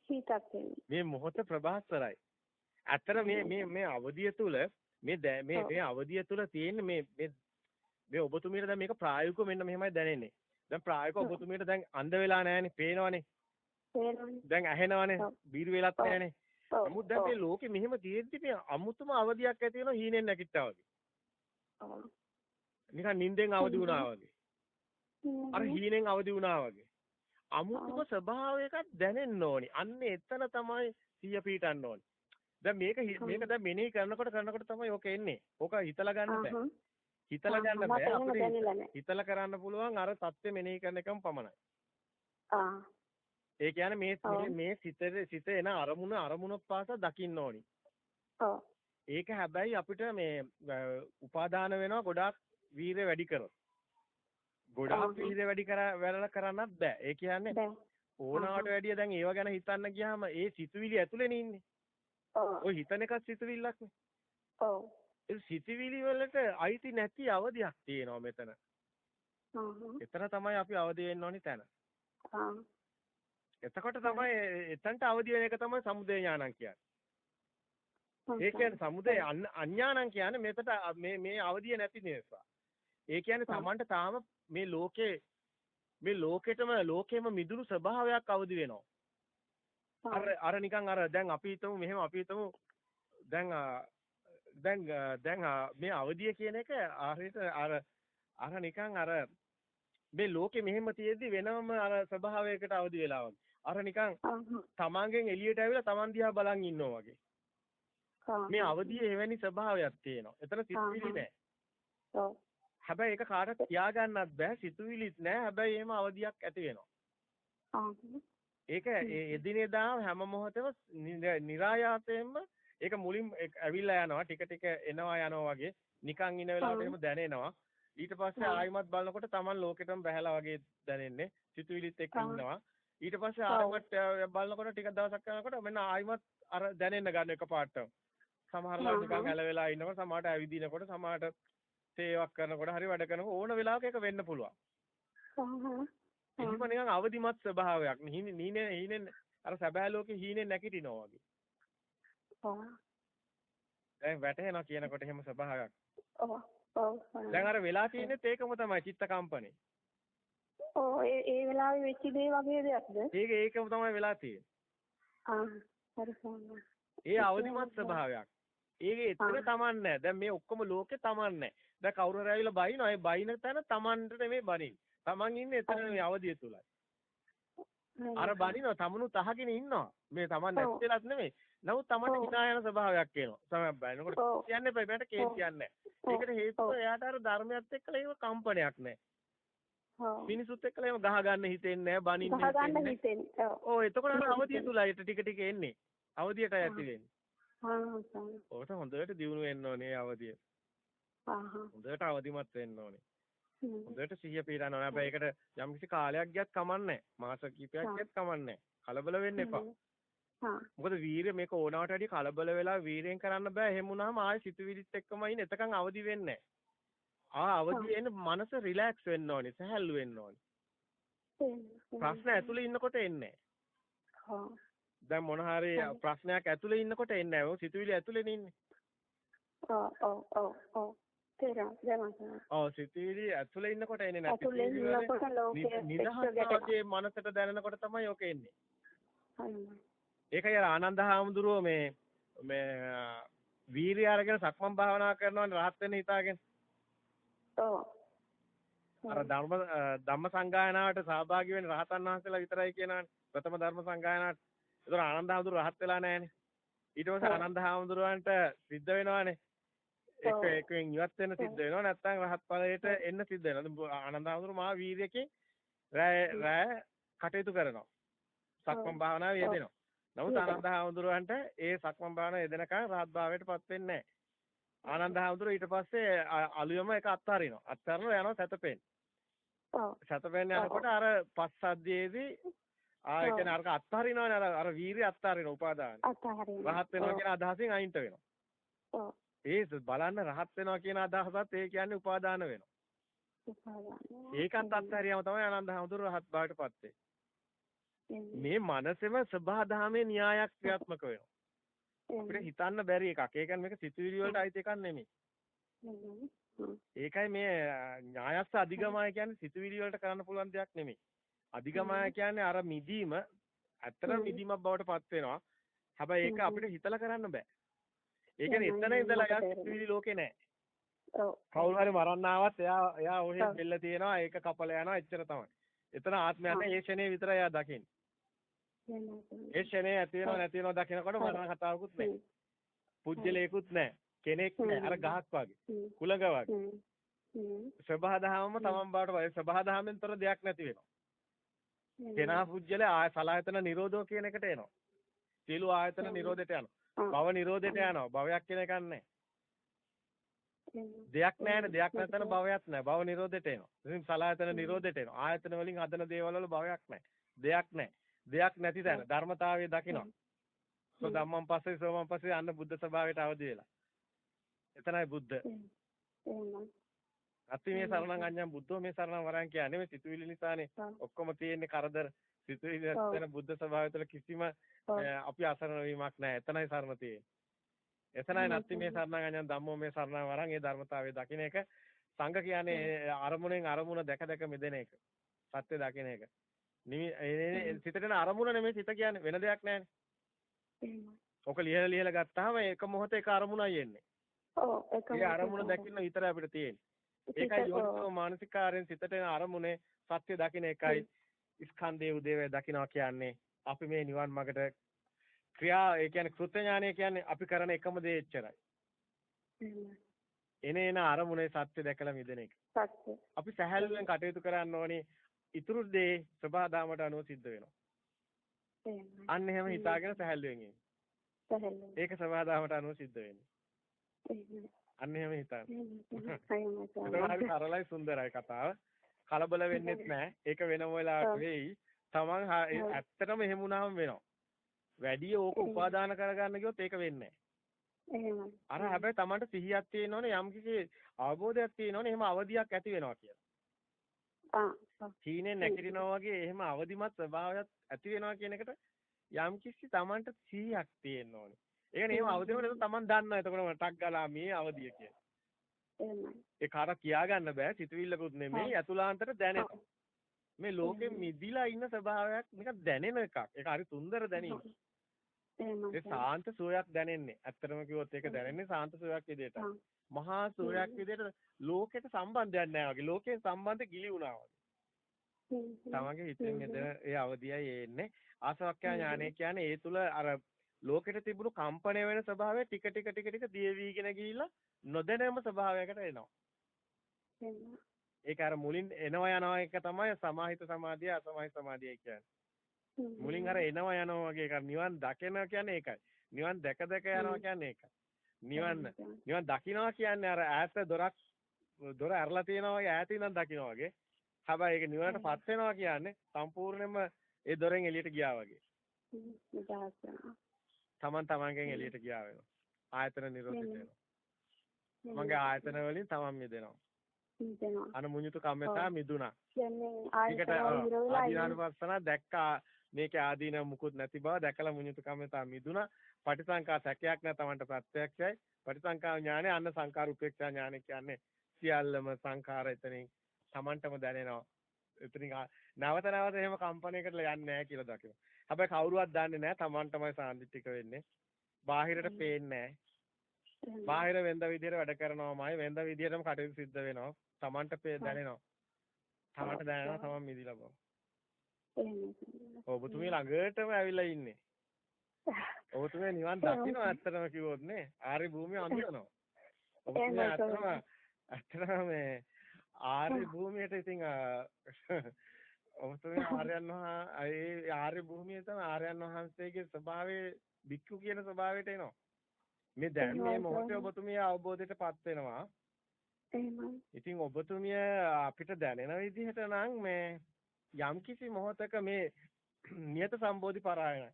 හිතක් එන්නේ. මේ මොහොත ප්‍රභාස්වරයි. ඇත්තට මේ මේ මේ අවධිය තුල මේ මේ මේ අවධිය තුල තියෙන මේ මේ මේ ඔබතුමියට දැන් මේක ප්‍රායෝගිකව මෙන්න මෙහෙමයි දැනෙන්නේ. දැන් ප්‍රායෝගිකව ඔබතුමියට දැන් අන්ධ වෙලා නැහැනේ, පේනවනේ. පේනවනේ. දැන් ඇහෙනවනේ, බීර වෙලත් නැහැනේ. නමුත් දැන් මේ ලෝකෙ මෙහෙම තියෙද්දි මේ අමුතුම අවධියක් ඇති වෙනවා හීනෙන් නැගිට්ටා වගේ. නිකන් නිින්දෙන් අවදි වුණා වගේ. අර හීනෙන් අවදි වුණා වගේ. අමුතුම ස්වභාවයක දැනෙන්න ඕනි. අන්න එතන තමයි සිය පීටන්න ඕනි. දැන් මේක මේක දැන් මෙනෙහි කරනකොට කරනකොට තමයි ඕක එන්නේ. ඕක හිතලා ගන්න බෑ. හිතලා ගන්න බෑ අපිට හිතලා කරන්න පුළුවන් අර தත්ත්වෙ මෙනෙහි කරන එකම පමණයි. ඒ කියන්නේ මේ මේ සිතේ සිත එන අරමුණ අරමුණ පාස දකින්න ඕනි. ඔව්. ඒක හැබැයි අපිට මේ උපාදාන වෙනවා ගොඩාක් වීරය වැඩි කරොත්. ගොඩාක් වීරය වැඩි කර වැඩ කරන්නත් බෑ. ඒ කියන්නේ ඕනාවට වැඩිය දැන් ඒව ගැන හිතන්න ගියාම ඒ සිතුවිලි ඇතුලේනේ ඉන්නේ. ඔව්. ඔය හිතන එකත් සිතුවිල්ලක්නේ. ඔව්. ඒ සිතුවිලි වලට අයිති නැති අවධියක් තියෙනවා මෙතන. එතන තමයි අපි අවදි වෙන්න ඕනි තැන. එතකොට තමයි එතනට අවදි වෙන එක තමයි සමුදය ඥානං කියන්නේ. ඒ කියන්නේ සමුදය අඥානං කියන්නේ මෙතට මේ මේ අවදිය නැති නිසා. ඒ කියන්නේ Tamanට තාම මේ ලෝකේ මේ ලෝකෙටම ලෝකෙම මිදුණු ස්වභාවයක් අවදි වෙනවා. අර අර නිකන් අර දැන් අපි හිතමු මෙහෙම අපි හිතමු දැන් දැන් දැන් මේ අවදිය කියන එක හරියට අර අර නිකන් අර මේ ලෝකෙ මෙහෙම තියෙද්දි වෙනම අර ස්වභාවයකට අවදි වෙලා වගේ. අර නිකන් තමන්ගෙන් එළියට ඇවිල්ලා තමන් දිහා බලන් ඉන්නවා වගේ. මේ අවදියේ එවැනි ස්වභාවයක් තියෙනවා. එතන සිතුවිලි නැහැ. හැබැයි ඒක කාටවත් කියාගන්නත් බෑ. සිතුවිලිත් නැහැ. හැබැයි එහෙම අවදියක් ඇති වෙනවා. ඒක එදිනෙදා හැම මොහොතෙම નિરાයාසයෙන්ම ඒක මුලින් ඇවිල්ලා යනවා. ටික ටික එනවා යනවා වගේ. නිකන් ඉන වෙලාවට එහෙම දැනෙනවා. ඊට පස්සේ ආයිමත් බලනකොට Taman ලෝකෙටම බහැලා වගේ දැනෙන්නේ. සිතුවිලිත් එක්ක ඉන්නවා. ඊට පස්සේ ආයෙමත් බලනකොට ටික දවසක් යනකොට මෙන්න ආයෙමත් අර දැනෙන්න ගන්න එකපාරට. සමහරවල් නිකන් ඇල වෙලා ඉන්නකොට සමහරට ඇවිදිනකොට සමහරට සේවක් කරනකොට හරි වැඩ කරනකොට ඕන වෙලාවක ඒක වෙන්න පුළුවන්. එහෙම නිකන් අවදිමත් ස්වභාවයක්. හීනේ හීනේ අර සැබෑ ලෝකේ හීනේ නැගිටිනවා වගේ. දැන් වැටෙනවා කියනකොට එහෙම ස්වභාවයක්. දැන් අර වෙලා තියෙන්නේ ඒකම තමයි චිත්ත කම්පනේ. ඔව් ඒ ඒ වෙලාවේ වෙච්ච දේ වගේ දෙයක්ද? ඒක ඒකම තමයි වෙලා තියෙන්නේ. ආ හරි ඒ අවදිමත් ස්වභාවයක්. ඒකේ එතන තමන් නැහැ. දැන් මේ ඔක්කොම ලෝකේ තමන් නැහැ. දැන් කවුරු හරි ඇවිල්ලා බයිනවා. ඒ බයින තැන තමන්ට නෙමෙයි බනින්නේ. තමන් ඉන්නේ එතන මේ අවදිය තුලයි. අර බනිනවා තමනුත් අහගෙන ඉන්නවා. මේ තමන් නැත්තේලත් නෙමෙයි. නමුත් තමන්ට hina යන ස්වභාවයක් එනවා. තමයි බයිනකොට කියන්නේ බෑ. මට කේස් කියන්නේ නැහැ. ඒකට හේතුව එයාට අර ධර්මයත් එක්කලා ඒක කම්පනයක් නැහැ. මිනිසුත් එක්කලා එහෙම ගහ ගන්න හිතෙන්නේ නැහැ බනින්න ගහ ගන්න හිතෙන්නේ ඔව් එතකොට අර අවදිය තුලයි ටික ටික එන්නේ අවදියට ඇති වෙන්නේ ඔකට හොඳට දියුණු වෙන්න ඕනේ අවදිය හොඳට අවදිමත් වෙන්න ඕනේ. හොඳට සිහිය පිරන්න ඕනේ හැබැයි ඒකට යම්කිසි කාලයක් ගියත් කමන්නේ මාස කිහිපයක් ගියත් කමන්නේ කලබල වෙන්න එපා. මොකද වීරිය මේක ඕනවට වැඩිය කලබල වෙලා වීරයෙන් කරන්න බෑ. එහෙම වුණාම ආයෙ සිතුවිලිත් එක්කම ඉන්න. එතකන් අවදි වෙන්නේ ආ අවදියෙන් මනස රිලැක්ස් වෙන්න ඕනේ. සැහැල්ලු වෙන්න ඕනේ. ප්‍රශ්න ඇතුලේ ඉන්නකොට එන්නේ දැන් මොන හරි ප්‍රශ්නයක් ඇතුලේ ඉන්නකොට එන්නේ නැහැ. ඔය සිතුවිලි ඇතුලේනේ ඉන්නේ. ඔව් ඔව් ඔව් ඔව්. සිතුවිලි ඇතුලේ ඉන්නකොට එන්නේ නැහැ. ඇතුලේ ඉන්නකොට ලෝකයේ නිදහසගේ මනසට දැනෙනකොට තමයි ඔක එන්නේ. ඒකයි අර ආනන්ද හාමුදුරුවෝ මේ මේ වීරිය අරගෙන සක්මන් භාවනා කරනවා රහත් වෙන්න හිතාගෙන. ඔව්. අර ධර්ම ධම්ම සංගායනාවට සහභාගී වෙන රහතන් වහන්සේලා විතරයි කියනවනේ. ප්‍රථම ධර්ම සංගායනාවට. ඒතර ආනන්ද හාමුදුරුවෝ රහත් වෙලා නැහනේ. ඊට පස්සේ ආනන්ද හාමුදුරුවන්ට සිද්ධ වෙනවානේ. එක එකෙන් ඉවත් වෙන්න සිද්ධ වෙනවා නැත්නම් රහත් ඵලයට එන්න සිද්ධ වෙනවා. ආනන්ද හාමුදුරුවෝ මහා වීර්යයෙන් රෑ රෑ කටයුතු කරනවා. සක්මන් භාවනාව යෙදෙනවා. නමුත් ආනන්ද හාමුදුරුවන්ට ඒ සක්මන් භාවනාව යෙදෙනකන් රහත් භාවයටපත් වෙන්නේ නැහැ. ආනන්ද හාමුදුරුවෝ ඊට පස්සේ අලුයම එක අත්හරිනවා. අත්හරනවා යනවා සැතපෙන්න. ඔව්. සැතපෙන්න යනකොට අර පස්සද්ධියේදී ආ ඒ කියන්නේ අරක අත්හරිනවනේ අර අර වීරිය අත්හරින උපාදාන. අත්හරින. රහත් වෙනවා කියන අදහසින් අයින්ට වෙනවා. ඔව්. ඒ බලන්න රහත් වෙනවා කියන අදහසත් ඒ කියන්නේ උපාදාන වෙනවා. ඒකත් අත්හරියම තමයි ආනන්ද හාමුදුරුවෝ රහත් බවටපත් වෙන්නේ. මේ මනසෙම සබහාධාමේ න්‍යායක් ක්‍රියාත්මක වෙනවා. අපිට හිතන්න බැරි එකක්. ඒ කියන්නේ මේක සිතුවිලි වලට අයිති එකක් නෙමෙයි. ඒකයි මේ ඥායස්ස අධිගමය කියන්නේ සිතුවිලි වලට කරන්න පුළුවන් දෙයක් නෙමෙයි. අධිගමය කියන්නේ අර මිදීම ඇත්තටම මිදීමක් බවට පත් වෙනවා. හැබැයි ඒක අපිට හිතලා කරන්න බෑ. ඒ කියන්නේ එතන ඉඳලා යා සිතුවිලි ලෝකේ නෑ. ඔව්. කවුරු හරි මරන්න ආවත් එයා එයා ඔහෙ බෙල්ල තියෙනවා ඒක කපලා යනවා එච්චර තමයි. එතන ආත්මය නැහැ ඒ ෂනේ විතරයි එයා දකින්නේ. ඒ ෂනේ ඇති වෙනව නැති වෙනව දකිනකොට මරණ කතාවකුත් නැහැ. පුජ්‍යලේකුත් නැහැ. කෙනෙක් නැහැ. අර ගහක් වගේ. කුලඟ වගේ. සබහාදහමම තමන් බාට වයි සබහාදහමෙන් තොර දෙයක් නැති වෙනවා. කෙනා පුජ්‍යල ආය සලායතන නිරෝධෝ කියන එකට එනවා. සියලු ආයතන නිරෝධයට යනවා. භව නිරෝධයට යනවා. භවයක් කියන එකක් නැහැ. දෙයක් නැහැනේ දෙයක් නැතන භවයක් නැහැ. භව නිරෝධයට එනවා. ඉතින් සලායතන නිරෝධයට එනවා. ආයතන වලින් හදන දේවල් වල භවයක් නැහැ. දෙයක් නැහැ. දෙයක් නැති තැන ධර්මතාවය දකිනවා. සෝ ධම්මං පස්සේ සෝමං පස්සේ අන්න බුද්ධ ස්වභාවයට අවදි වෙලා. එතනයි බුද්ධ. අති මේ සරණං අඤ්ඤං බුද්ධෝ මේ සරණං වරන් කියන්නේ මේ සිතුවිලි නිසානේ ඔක්කොම තියෙන්නේ කරදර සිතුවිලි නැත්නම් බුද්ධ ස්වභාවය තුළ කිසිම අපි අසරණ වීමක් නැහැ. එතනයි සරණ තියෙන්නේ. එතනයි නැති මේ සරණං අඤ්ඤං ධම්මෝ මේ සරණං වරන් ඒ ධර්මතාවය දකින්න එක සංඝ කියන්නේ අරමුණෙන් අරමුණ දැක දැක මිදෙන එක. සත්‍ය දකින්න එක. නිමි සිතට එන අරමුණ නෙමෙයි සිත කියන්නේ වෙන දෙයක් නැහැනේ. ඔක ලියලා ලියලා ගත්තාම ඒක මොහොතේ ඒක අරමුණයි එන්නේ. ඔව් ඒක. ඒ අරමුණ දැකින්න විතරයි අපිට තියෙන්නේ. ඒකයි යෝනිසෝ මානසිකාරයෙන් සිතට එන අරමුණේ සත්‍ය දකින්න එකයි ස්කන්ධයේ උදේවැය දකින්නවා කියන්නේ අපි මේ නිවන් මාර්ගට ක්‍රියා ඒ කියන්නේ කෘත්‍ය ඥානය කියන්නේ අපි කරන එකම දේ එච්චරයි. එන එන අරමුණේ සත්‍ය දැකලා මිදෙන එක. සත්‍ය. අපි සහැල්ලුවෙන් කටයුතු කරන්න ඕනේ. ඉතුරු දේ ප්‍රබාදාමට අනුව සිද්ධ වෙනවා. අන්න එහෙම හිතාගෙන සහැල්ලුවෙන් ඉන්න. සහැල්ලුවෙන්. ඒක ප්‍රබාදාමට අනුව සිද්ධ වෙන්නේ. අන්න එහෙම හිතන්න. ඒක සරලයි සුන්දරයි කතාව. කලබල වෙන්නෙත් නැහැ. ඒක වෙනම වෙලාවක වෙයි. Taman ඇත්තටම එහෙම වුණාම වෙනවා. වැඩි ඕක උපාදාන කරගන්න ගියොත් ඒක වෙන්නේ නැහැ. අර හැබැයි Tamanට සිහියක් තියෙනවනේ යම් කිසි අවබෝධයක් තියෙනවනේ එහෙම අවදියක් ඇති වෙනවා කියලා. ආ. චීනේ නැගිටිනවා වගේ එහෙම අවදිමත් ස්වභාවයක් ඇති වෙනවා කියන එකට යම් කිසි Tamanට සිහියක් තියෙන්න ඕනේ. ඒ කියන්නේ එහෙම අවදි වෙනකොට Taman දන්නවා එතකොට ටක් ගාලා මේ අවදිය කියලා. එහෙමයි. ඒ කාට කියා ගන්න බෑ සිතුවිල්ලකුත් නෙමෙයි අතුලාන්තර දැනෙන. මේ ලෝකෙ මිදිලා ඉන්න ස්වභාවයක් නිකන් දැනෙන එකක්. ඒක හරි සුන්දර දැනීම. ඒ සාන්ත සෝයක් දැනෙන්නේ. ඇත්තටම කිව්වොත් ඒක දැනෙන්නේ සාන්ත සෝයක් විදිහට. මහා සෝයක් විදිහට ලෝකෙට සම්බන්ධයක් නැහැ වගේ. ලෝකේ සම්බන්ධ ගිලි වුණා වගේ. තමන්ගේ හිතෙන් එතන ඒ අවදියයි එන්නේ. ආසවක්ඛ්‍යා ඥානය කියන්නේ ඒ තුල අර ලෝකෙට තිබුණු කම්පණය වෙන ස්වභාවය ටික ටික ටික ටික දියවිගෙන ගිහිල්ලා නොදැනෙම ස්වභාවයකට එනවා. ඒක අර මුලින් එනවා යනවා එක තමයි සමාහිත සමාධිය අසමාහිත සමාධිය කියන්නේ. මුලින් අර එනවා යනවා වගේ එක නිවන් දකිනවා කියන්නේ ඒකයි. නිවන් දැක දැක යනවා කියන්නේ ඒකයි. නිවන් නිවන් දකින්නවා කියන්නේ අර ඈත දොරක් දොර ඇරලා තියෙනවා වගේ ඈත ඉඳන් දකින්නවා වගේ. හැබැයි ඒක නිවනටපත් වෙනවා කියන්නේ සම්පූර්ණයෙන්ම ඒ දොරෙන් එළියට ගියා වගේ. තමන් තමන්ගෙන් එළියට ගියා වෙනවා. ආයතන නිරෝධිත වෙනවා. මගේ ආයතන වලින් තමන් මිදෙනවා. මිදෙනවා. අන මුඤ්ඤුතු කම්මතා මිදුණා. කියන්නේ ආයතන දැක්කා මේකේ ආදීන මුකුත් නැති බව දැකලා මුඤ්ඤුතු කම්මතා මිදුණා. පටිසංකා සැකයක් නැ තමන්ට ප්‍රත්‍යක්ෂයි. පටිසංකා ඥානෙ අන්න සංකාර උපේක්ෂා ඥානෙ කියන්නේ සියල්ලම සංඛාර එතනින් තමන්ටම දැනෙනවා. එතනින් නැවත නැවත එහෙම කම්පණයකට යන්නේ නැහැ කියලා දකිනවා. හැබැයි කවුරුවත් දන්නේ නැහැ තමන්ටමයි සාන්දිටික වෙන්නේ. බාහිරට පේන්නේ නැහැ. බාහිර වෙන්ද විදියට වැඩ කරනවාමයි වෙන්ද විදියටම කටයුතු සිද්ධ වෙනවා. තමන්ට දැනෙනවා. තමන්ට දැනෙනවා තමන් මිදිලා බව. ඔබතුමිය ළඟටම ඇවිල්ලා ඉන්නේ. ඔබතුමිය නිවන් දකින්න ඇත්තටම කිව්වොත් නේ ආර්ය භූමිය අඳුරනවා. ඔබතුමිය ඇත්තටම ඇත්තටම මේ ආර්ය භූමියට ඉතින් ඔබතුමිය ආර්යයන් වහන්සේ ඒ ආර්ය භූමිය තමයි ආර්යයන් වහන්සේගේ ස්වභාවයේ වික්ඛු කියන ස්වභාවයට එනවා. මේ දැන් මේ මොහොතේ ඔබතුමිය අවබෝධයටපත් වෙනවා. එහෙමයි. ඉතින් ඔබතුමිය අපිට දැනෙන විදිහට නම් මේ යම්කිසි මොහොතක මේ නියත සම්බෝධි පරායනයි.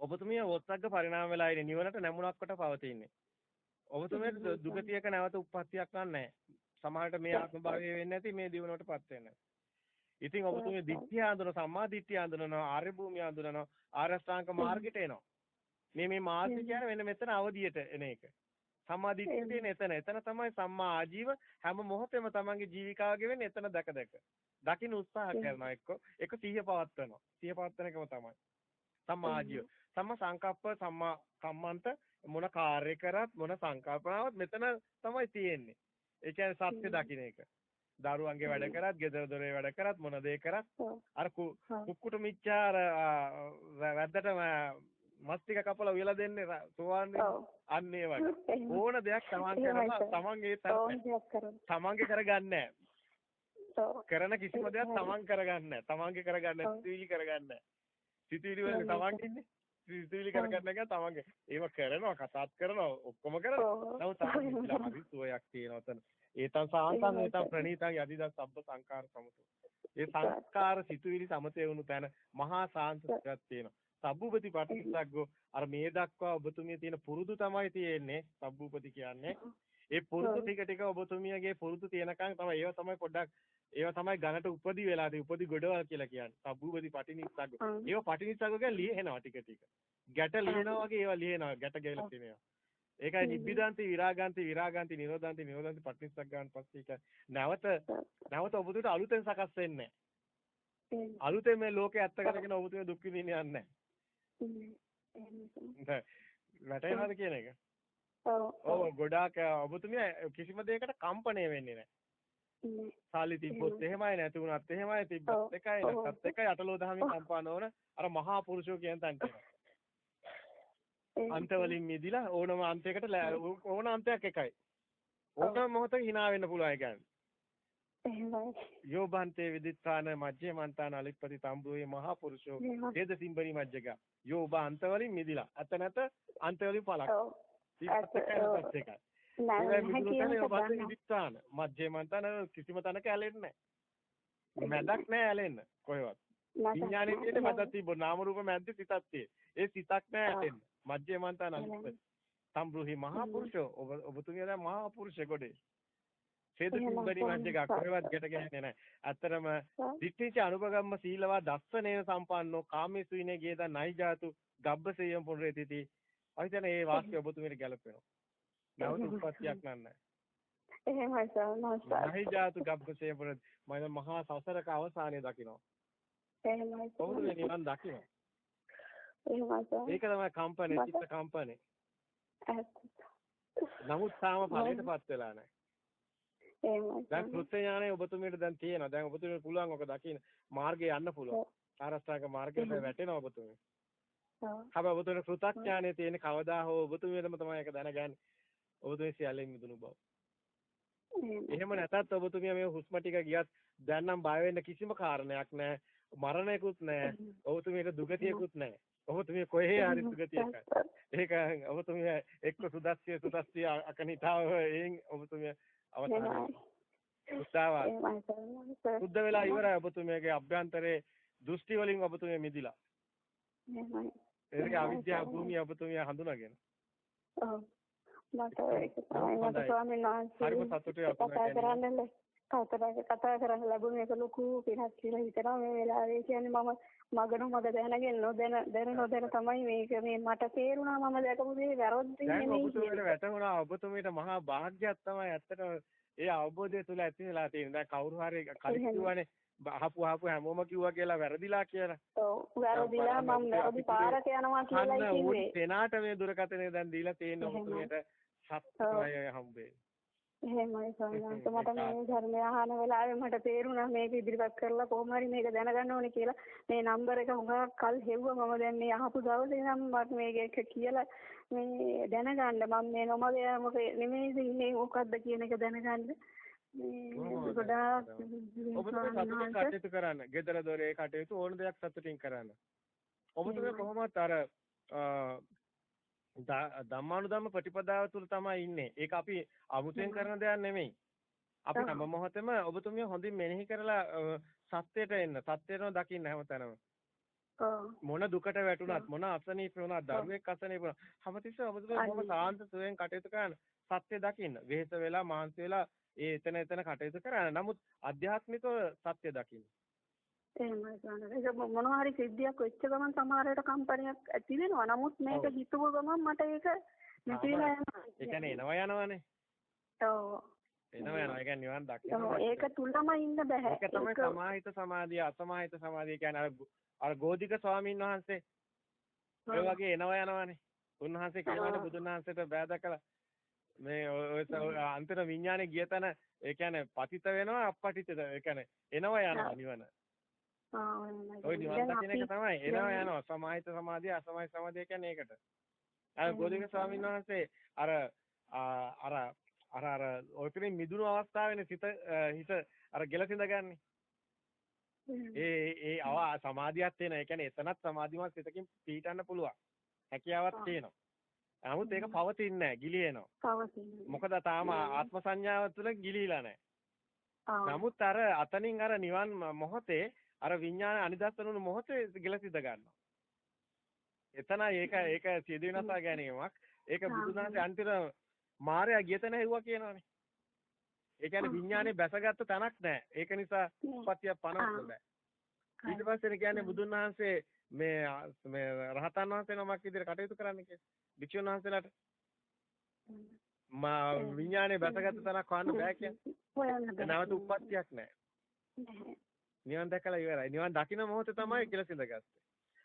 ඔබතුමිය වොත්සග්ග පරිණාම වෙලා ඉන්නේ නිවනට නැමුණක් කොට පවතින්නේ. ඔබතුමියට දුගතියක නැවත උප්පත්තියක් නැහැ. සමහරට මේ ආත්ම භාවය වෙන්නේ නැති මේ දිවුණටපත් වෙන්නේ. ඉතින් ඔබතුමිය දිට්ඨිය හඳුන සම්මා දිට්ඨිය හඳුනනවා ආර්ය භූමිය හඳුනනවා ආර්ය අෂ්ටාංග මාර්ගයට එනවා. මේ මේ මාර්ගය කියන්නේ වෙන මෙතන අවදියට එන එක. සම්මා දිට්ඨිය තියෙන එතන. එතන තමයි සම්මා ආජීව හැම මොහොතෙම තමන්ගේ ජීවිකාව ගෙවෙන්නේ එතන දැක දැක. දකින්න උත්සාහ කරනවා එක්ක එක සිහිය පවත්වනවා. සිහිය පවත්වන එකම තමයි. සම්මා ආජීව. සම්මා සංකප්ප සම්මා කම්මන්ත මොන කාර්ය කරත් මොන සංකල්පනාවක් මෙතන තමයි තියෙන්නේ. ඒ කියන්නේ සත්‍ය දකින්න එක. දරුවන්ගේ වැඩ කරත්, ගෙදර දොරේ වැඩ කරත්, මොන දේ කරත් අර කුක්කුට මිච්ඡාර වැද්දට මස් ටික කපලා උයලා දෙන්නේ සෝවන්නේ අන්න ඒ වගේ. ඕන දෙයක් තමන් කරලා තමන් ඒ තමන්ගේ කරගන්නේ කරන කිසිම දෙයක් තමන් කරගන්නේ තමන්ගේ කරගන්නේ සිතිවිලි කරගන්නේ සිතිවිලි වල තමන් ඉන්නේ. සිතිවිලි කරගන්න එක තමන්ගේ. ඒව කරනවා කතාත් කරනවා ඔක්කොම කරනවා. නමුත් තමන් හරි සුවයක් තියෙනවා තන ඒතං සාන්තං ඒතං ප්‍රණීතං යදිදා සබ්බ සංකාර සමතෝ. ඒ සංස්කාර සිතුවිලි සමතේ වුණු තැන මහා සාන්තයක් තියෙනවා. සබ්බූපති පටිච්චසග්ගෝ අර මේ දක්වා ඔබතුමිය තියෙන පුරුදු තමයි තියෙන්නේ සබ්බූපති කියන්නේ. ඒ පුරුදු ටික ටික ඔබතුමියගේ පුරුදු තියෙනකන් තමයි ඒව තමයි පොඩ්ඩක් ඒව තමයි ඝනට උපදි වෙලා තියෙන්නේ උපදි ගොඩවල් කියලා කියන්නේ. සබ්බූපති පටිනිස්සග්ගෝ. ඒව පටිනිස්සග්ගෝ කියන්නේ ලියහෙනවා ටික ටික. ගැට ලියනවා වගේ ඒවා ලියනවා ගැට ගෙවලා තියෙනවා. ඒකයි නිබ්බිදාන්ති විරාගාන්ති විරාගාන්ති නිරෝධාන්ති නිරෝධාන්ති පටිච්චසක් ගන්න පස්සේ ඒක නැවත නැවත ඔබතුමට අලුතෙන් සකස් වෙන්නේ අලුතෙන් මේ ලෝකේ ඇත්ත කරගෙන ඔබතුමේ දුක් විඳින්න යන්නේ නැහැ. වැටේනවද කියන එක? ඔව්. ගොඩාක් ඔබතුමිය කිසිම දෙයකට කම්පණය වෙන්නේ නැහැ. සාලි තිබ්බොත් එහෙමයි. නැති වුණත් එහෙමයි තිබ්බත් එකයි නැත්ත් එකයි අටලෝ දහමින් කම්පා නොවන අර මහා පුරුෂෝ කියන තැනට අන්ත වලින් මිදිලා ඕනම අන්තයකට ඕන අන්තයක් එකයි. ඕනම මොහොතක hina වෙන්න පුළුවන් කියන්නේ. එහෙමයි. යෝබන්තේ විදිත්තාන මජ්ජේ මන්තාන අලිප්පති තම්බුවේ මහා පුරුෂෝ හේද සිම්බරි මජ්ජක. යෝබ අන්ත වලින් මිදිලා. අත නැත අන්ත වලින් පලක්. ඒකත් එකයි. නෑ නෑ විදිත්තාන මජ්ජේ මන්තාන කිසිම තැනක ඇලෙන්නේ නෑ. මැදක් නෑ ඇලෙන්න කොහෙවත්. විඥානේ තියෙන්නේ මැදක් තිබ්බොත් නාම රූප මැද්දේ සිතක් තියෙන්නේ. ඒ සිතක් නෑ ඇලෙන්න. මජ්ජේ මන්තාන අලිප්පති. තම්බුහි මහා පුරුෂෝ ඔබ ඔබතුමිය දැන් මහා පුරුෂයෙකුට ඡේද සිම්බරි මැජ්ජක කොහෙවත් ගැට ගහන්නේ නැහැ. ඇත්තරම දිට්ඨිච අනුපගම්ම සීලවා දස්සනේන සම්පන්නෝ කාමේසු ඉනේ ගේදා නයිජාතු ගබ්බසෙයම් පුරේතිති. අයිතන ඒ වාක්‍ය ඔබතුමීට ගැලපෙනවා. නැවත උප්පත්තියක් නෑ. එහෙමයි සර් නයිජාතු ගබ්බසෙයම් පුරේ මම මහා සසරක අවසානයේ දකිනවා. එහෙමයි කොහොමද මේ නිවන් දකිනවා? එහෙමයි සර්. ඒක තමයි කම්පනේ චිත්ත කම්පනේ. නමුත් තාම ඵලයටපත් වෙලා නැහැ. එහෙමයි. දැන් කෘත්‍ය ඥානය ඔබතුමීට දැන් තියෙනවා. දැන් ඔබතුමීට පුළුවන් ඔක දකින්න මාර්ගේ යන්න පුළුවන්. ආරස්ථාක මාර්ගයට වැටෙනවා ඔබතුමී. ඔව්. හැබැයි ඔබතුමීට කෘතඥානය තියෙන කවදා හෝ ඔබතුමීටම තමයි ඒක දැනගන්නේ. ඔබතුමී සියල්ලෙන් මිදුණු බව. එහෙම නැතත් ඔබතුමිය මේ හුස්ම ටික ගියත් දැන් නම් බය වෙන්න කිසිම කාරණයක් නැහැ. මරණයකුත් නැහැ. ඔබතුමීට දුගතියකුත් නැහැ. ඔබතුමිය කොහේ හරි දුගතියකයි. ඒක ඔබතුමිය එක්ක සුදස්සිය සුදස්සිය අකනිතාව එයින් ඔබතුමිය අවසානයි. උත්සාහවත්. සුද්ධ වෙලා ඉවරයි ඔබතුමියගේ අභ්‍යන්තරේ දෘෂ්ටි වලින් ඔබතුමිය මිදිලා. එහෙමයි. ඒක අවිද්‍යාව භූමිය ඔබතුමිය හඳුනාගෙන. ඔව්. මට ඒක තමයි මට ස්වාමීන් වහන්සේ හරිම සතුටුයි කතා කරන්නනේ. කතා කරන්න ලැබුණ එක ලොකු පිනක් කියලා හිතනවා මේ වෙලාවේ කියන්නේ මම මගන මග දැනගෙන නොදැන දැන නොදැන තමයි මේක මේ මට තේරුණා මම දැකපු දේ වැරද්ද නෙමෙයි ඔබතුමීට වැටුණා ඔබතුමීට මහා භාග්‍යයක් තමයි ඇත්තට ඒ අවබෝධය තුල ඇති වෙලා තියෙන. දැන් කවුරු හරි කලින් කිව්වනේ අහපු අහපු හැමෝම කිව්වා කියලා වැරදිලා කියලා. ඔව් වැරදිලා මම වැරදි පාරක යනවා කියලා කිව්වේ. තේනාට මේ දුරකථනය දැන් දීලා තියෙන ඔබතුමීට සත්‍යය හම්බෙන්නේ. එහෙමයි සෝනන්ත මට මේ ධර්මය අහන වෙලාවේ මට තේරුණා මේක ඉදිරිපත් කරලා කොහොම හරි මේක දැනගන්න ඕනේ කියලා. මේ නම්බර එක හුඟක් කල් හෙව්වා. මම දැන් මේ අහපු දවසේ නම් මට මේක කියලා මේ දැනගන්න. මම මේ නොමග යමක නෙමෙයි ඉන්නේ මොකද්ද කියන එක දැනගන්න. මේ ගොඩාක් ඔබතුමී කටයුතු කරන්න. ගෙදර දොරේ කටයුතු ඕන දෙයක් සතුටින් කරන්න. ඔබතුමී කොහොමවත් අර ධම්මානුධම්ම ප්‍රතිපදාව තුල තමයි ඉන්නේ. ඒක අපි අමුතෙන් කරන දෙයක් නෙමෙයි. අපි හැම මොහොතෙම ඔබතුමිය හොඳින් මෙනෙහි කරලා සත්‍යයට එන්න. සත්‍යයම දකින්න හැමතැනම. මොන දුකට වැටුණත් මොන අසනීප වුණත් දරුවෙක් අසනීප වුණත් හැමතිස්සෙම ඔබතුමිය බොහොම සාන්ත සුවයෙන් කටයුතු කරන්න. සත්‍ය දකින්න. වෙහෙස වෙලා මාන්සි වෙලා ඒ එතන එතන කටයුතු කරන්න. නමුත් අධ්‍යාත්මිකව සත්‍ය දකින්න. එහෙමයි සානද. ඒක මොනවා හරි සිද්ධියක් වෙච්ච ගමන් සමහරවිට කම්පැනියක් ඇති වෙනවා. නමුත් මේක හිතුව ගමන් මට ඒක නැති වෙලා යනවා. ඒ කියන්නේ එනවා යනවානේ. ඔව්. එනවා යනවා. ඒ කියන්නේ නිවන් දකින්න. ඔව් ඒක තුලම ඉන්න බෑ. ඒක තමයි සමාහිත සමාධිය, අසමාහිත සමාධිය කියන්නේ අර අර ගෝධික ස්වාමීන් වහන්සේ. ඒ වගේ එනවා යනවානේ. උන්වහන්සේ කියනවානේ බුදුන් වහන්සේට බෑ දැකලා මේ ඔය අන්තර විඥානේ ගිය තැන ඒ කියන්නේ පතිත වෙනවා අපපටිත ඒ කියන්නේ එනවා යනවා නිවන. ඔය නිවන් දකින්න එක තමයි එනවා යනවා සමාහිත සමාධිය අසමාහිත සමාධිය කියන්නේ ඒකට. අර ගෝධික ස්වාමීන් වහන්සේ අර අර අර අර ඔයකින් මිදුණු අවස්ථාවේනේ සිත හිත අර ගෙලසිඳ ගන්නෙ. ඒ ඒ අව සමාධියක් තියෙන. ඒ කියන්නේ එතනත් සමාධිමත් සිතකින් පීඩන්න පුළුවන්. හැකියාවක් තියෙනවා. නමුත් ඒක පවතින්නේ නැහැ. ගිලිහෙනවා. පවතින්නේ. මොකද තාම ආත්ම සංඥාව තුළ ගිලීලා නැහැ. නමුත් අර අතනින් අර නිවන් මොහොතේ අර විඥාන අනිදස්සනුන මොහොතේ ගලසිද ගන්නවා. එතන ඒක ඒක සියද වෙනසා ගැනීමක්. ඒක බුදුනාගේ අන්තිම මායя ගියතන හෙව්වා කියනවානේ. ඒ කියන්නේ විඥානේ බැසගත්ත තැනක් නැහැ. ඒක නිසා උපත්තිය පනවන්න බෑ. ඊට පස්සේ කියන්නේ බුදුන් වහන්සේ මේ මේ රහතන් වහන්සේ නමක් විදිහට කටයුතු කරන්න කියලා. භික්ෂුන් වහන්සේලාට මා විඥානේ බැසගත්ත තැනක් හොයන්න බෑ. කියන්නේ. නැවත උපත්තියක් නැහැ. නිවන් දැකලා ඉවරයි. නිවන් දකින්න මොහොතේ තමයි කියලා සිඳගත්තේ.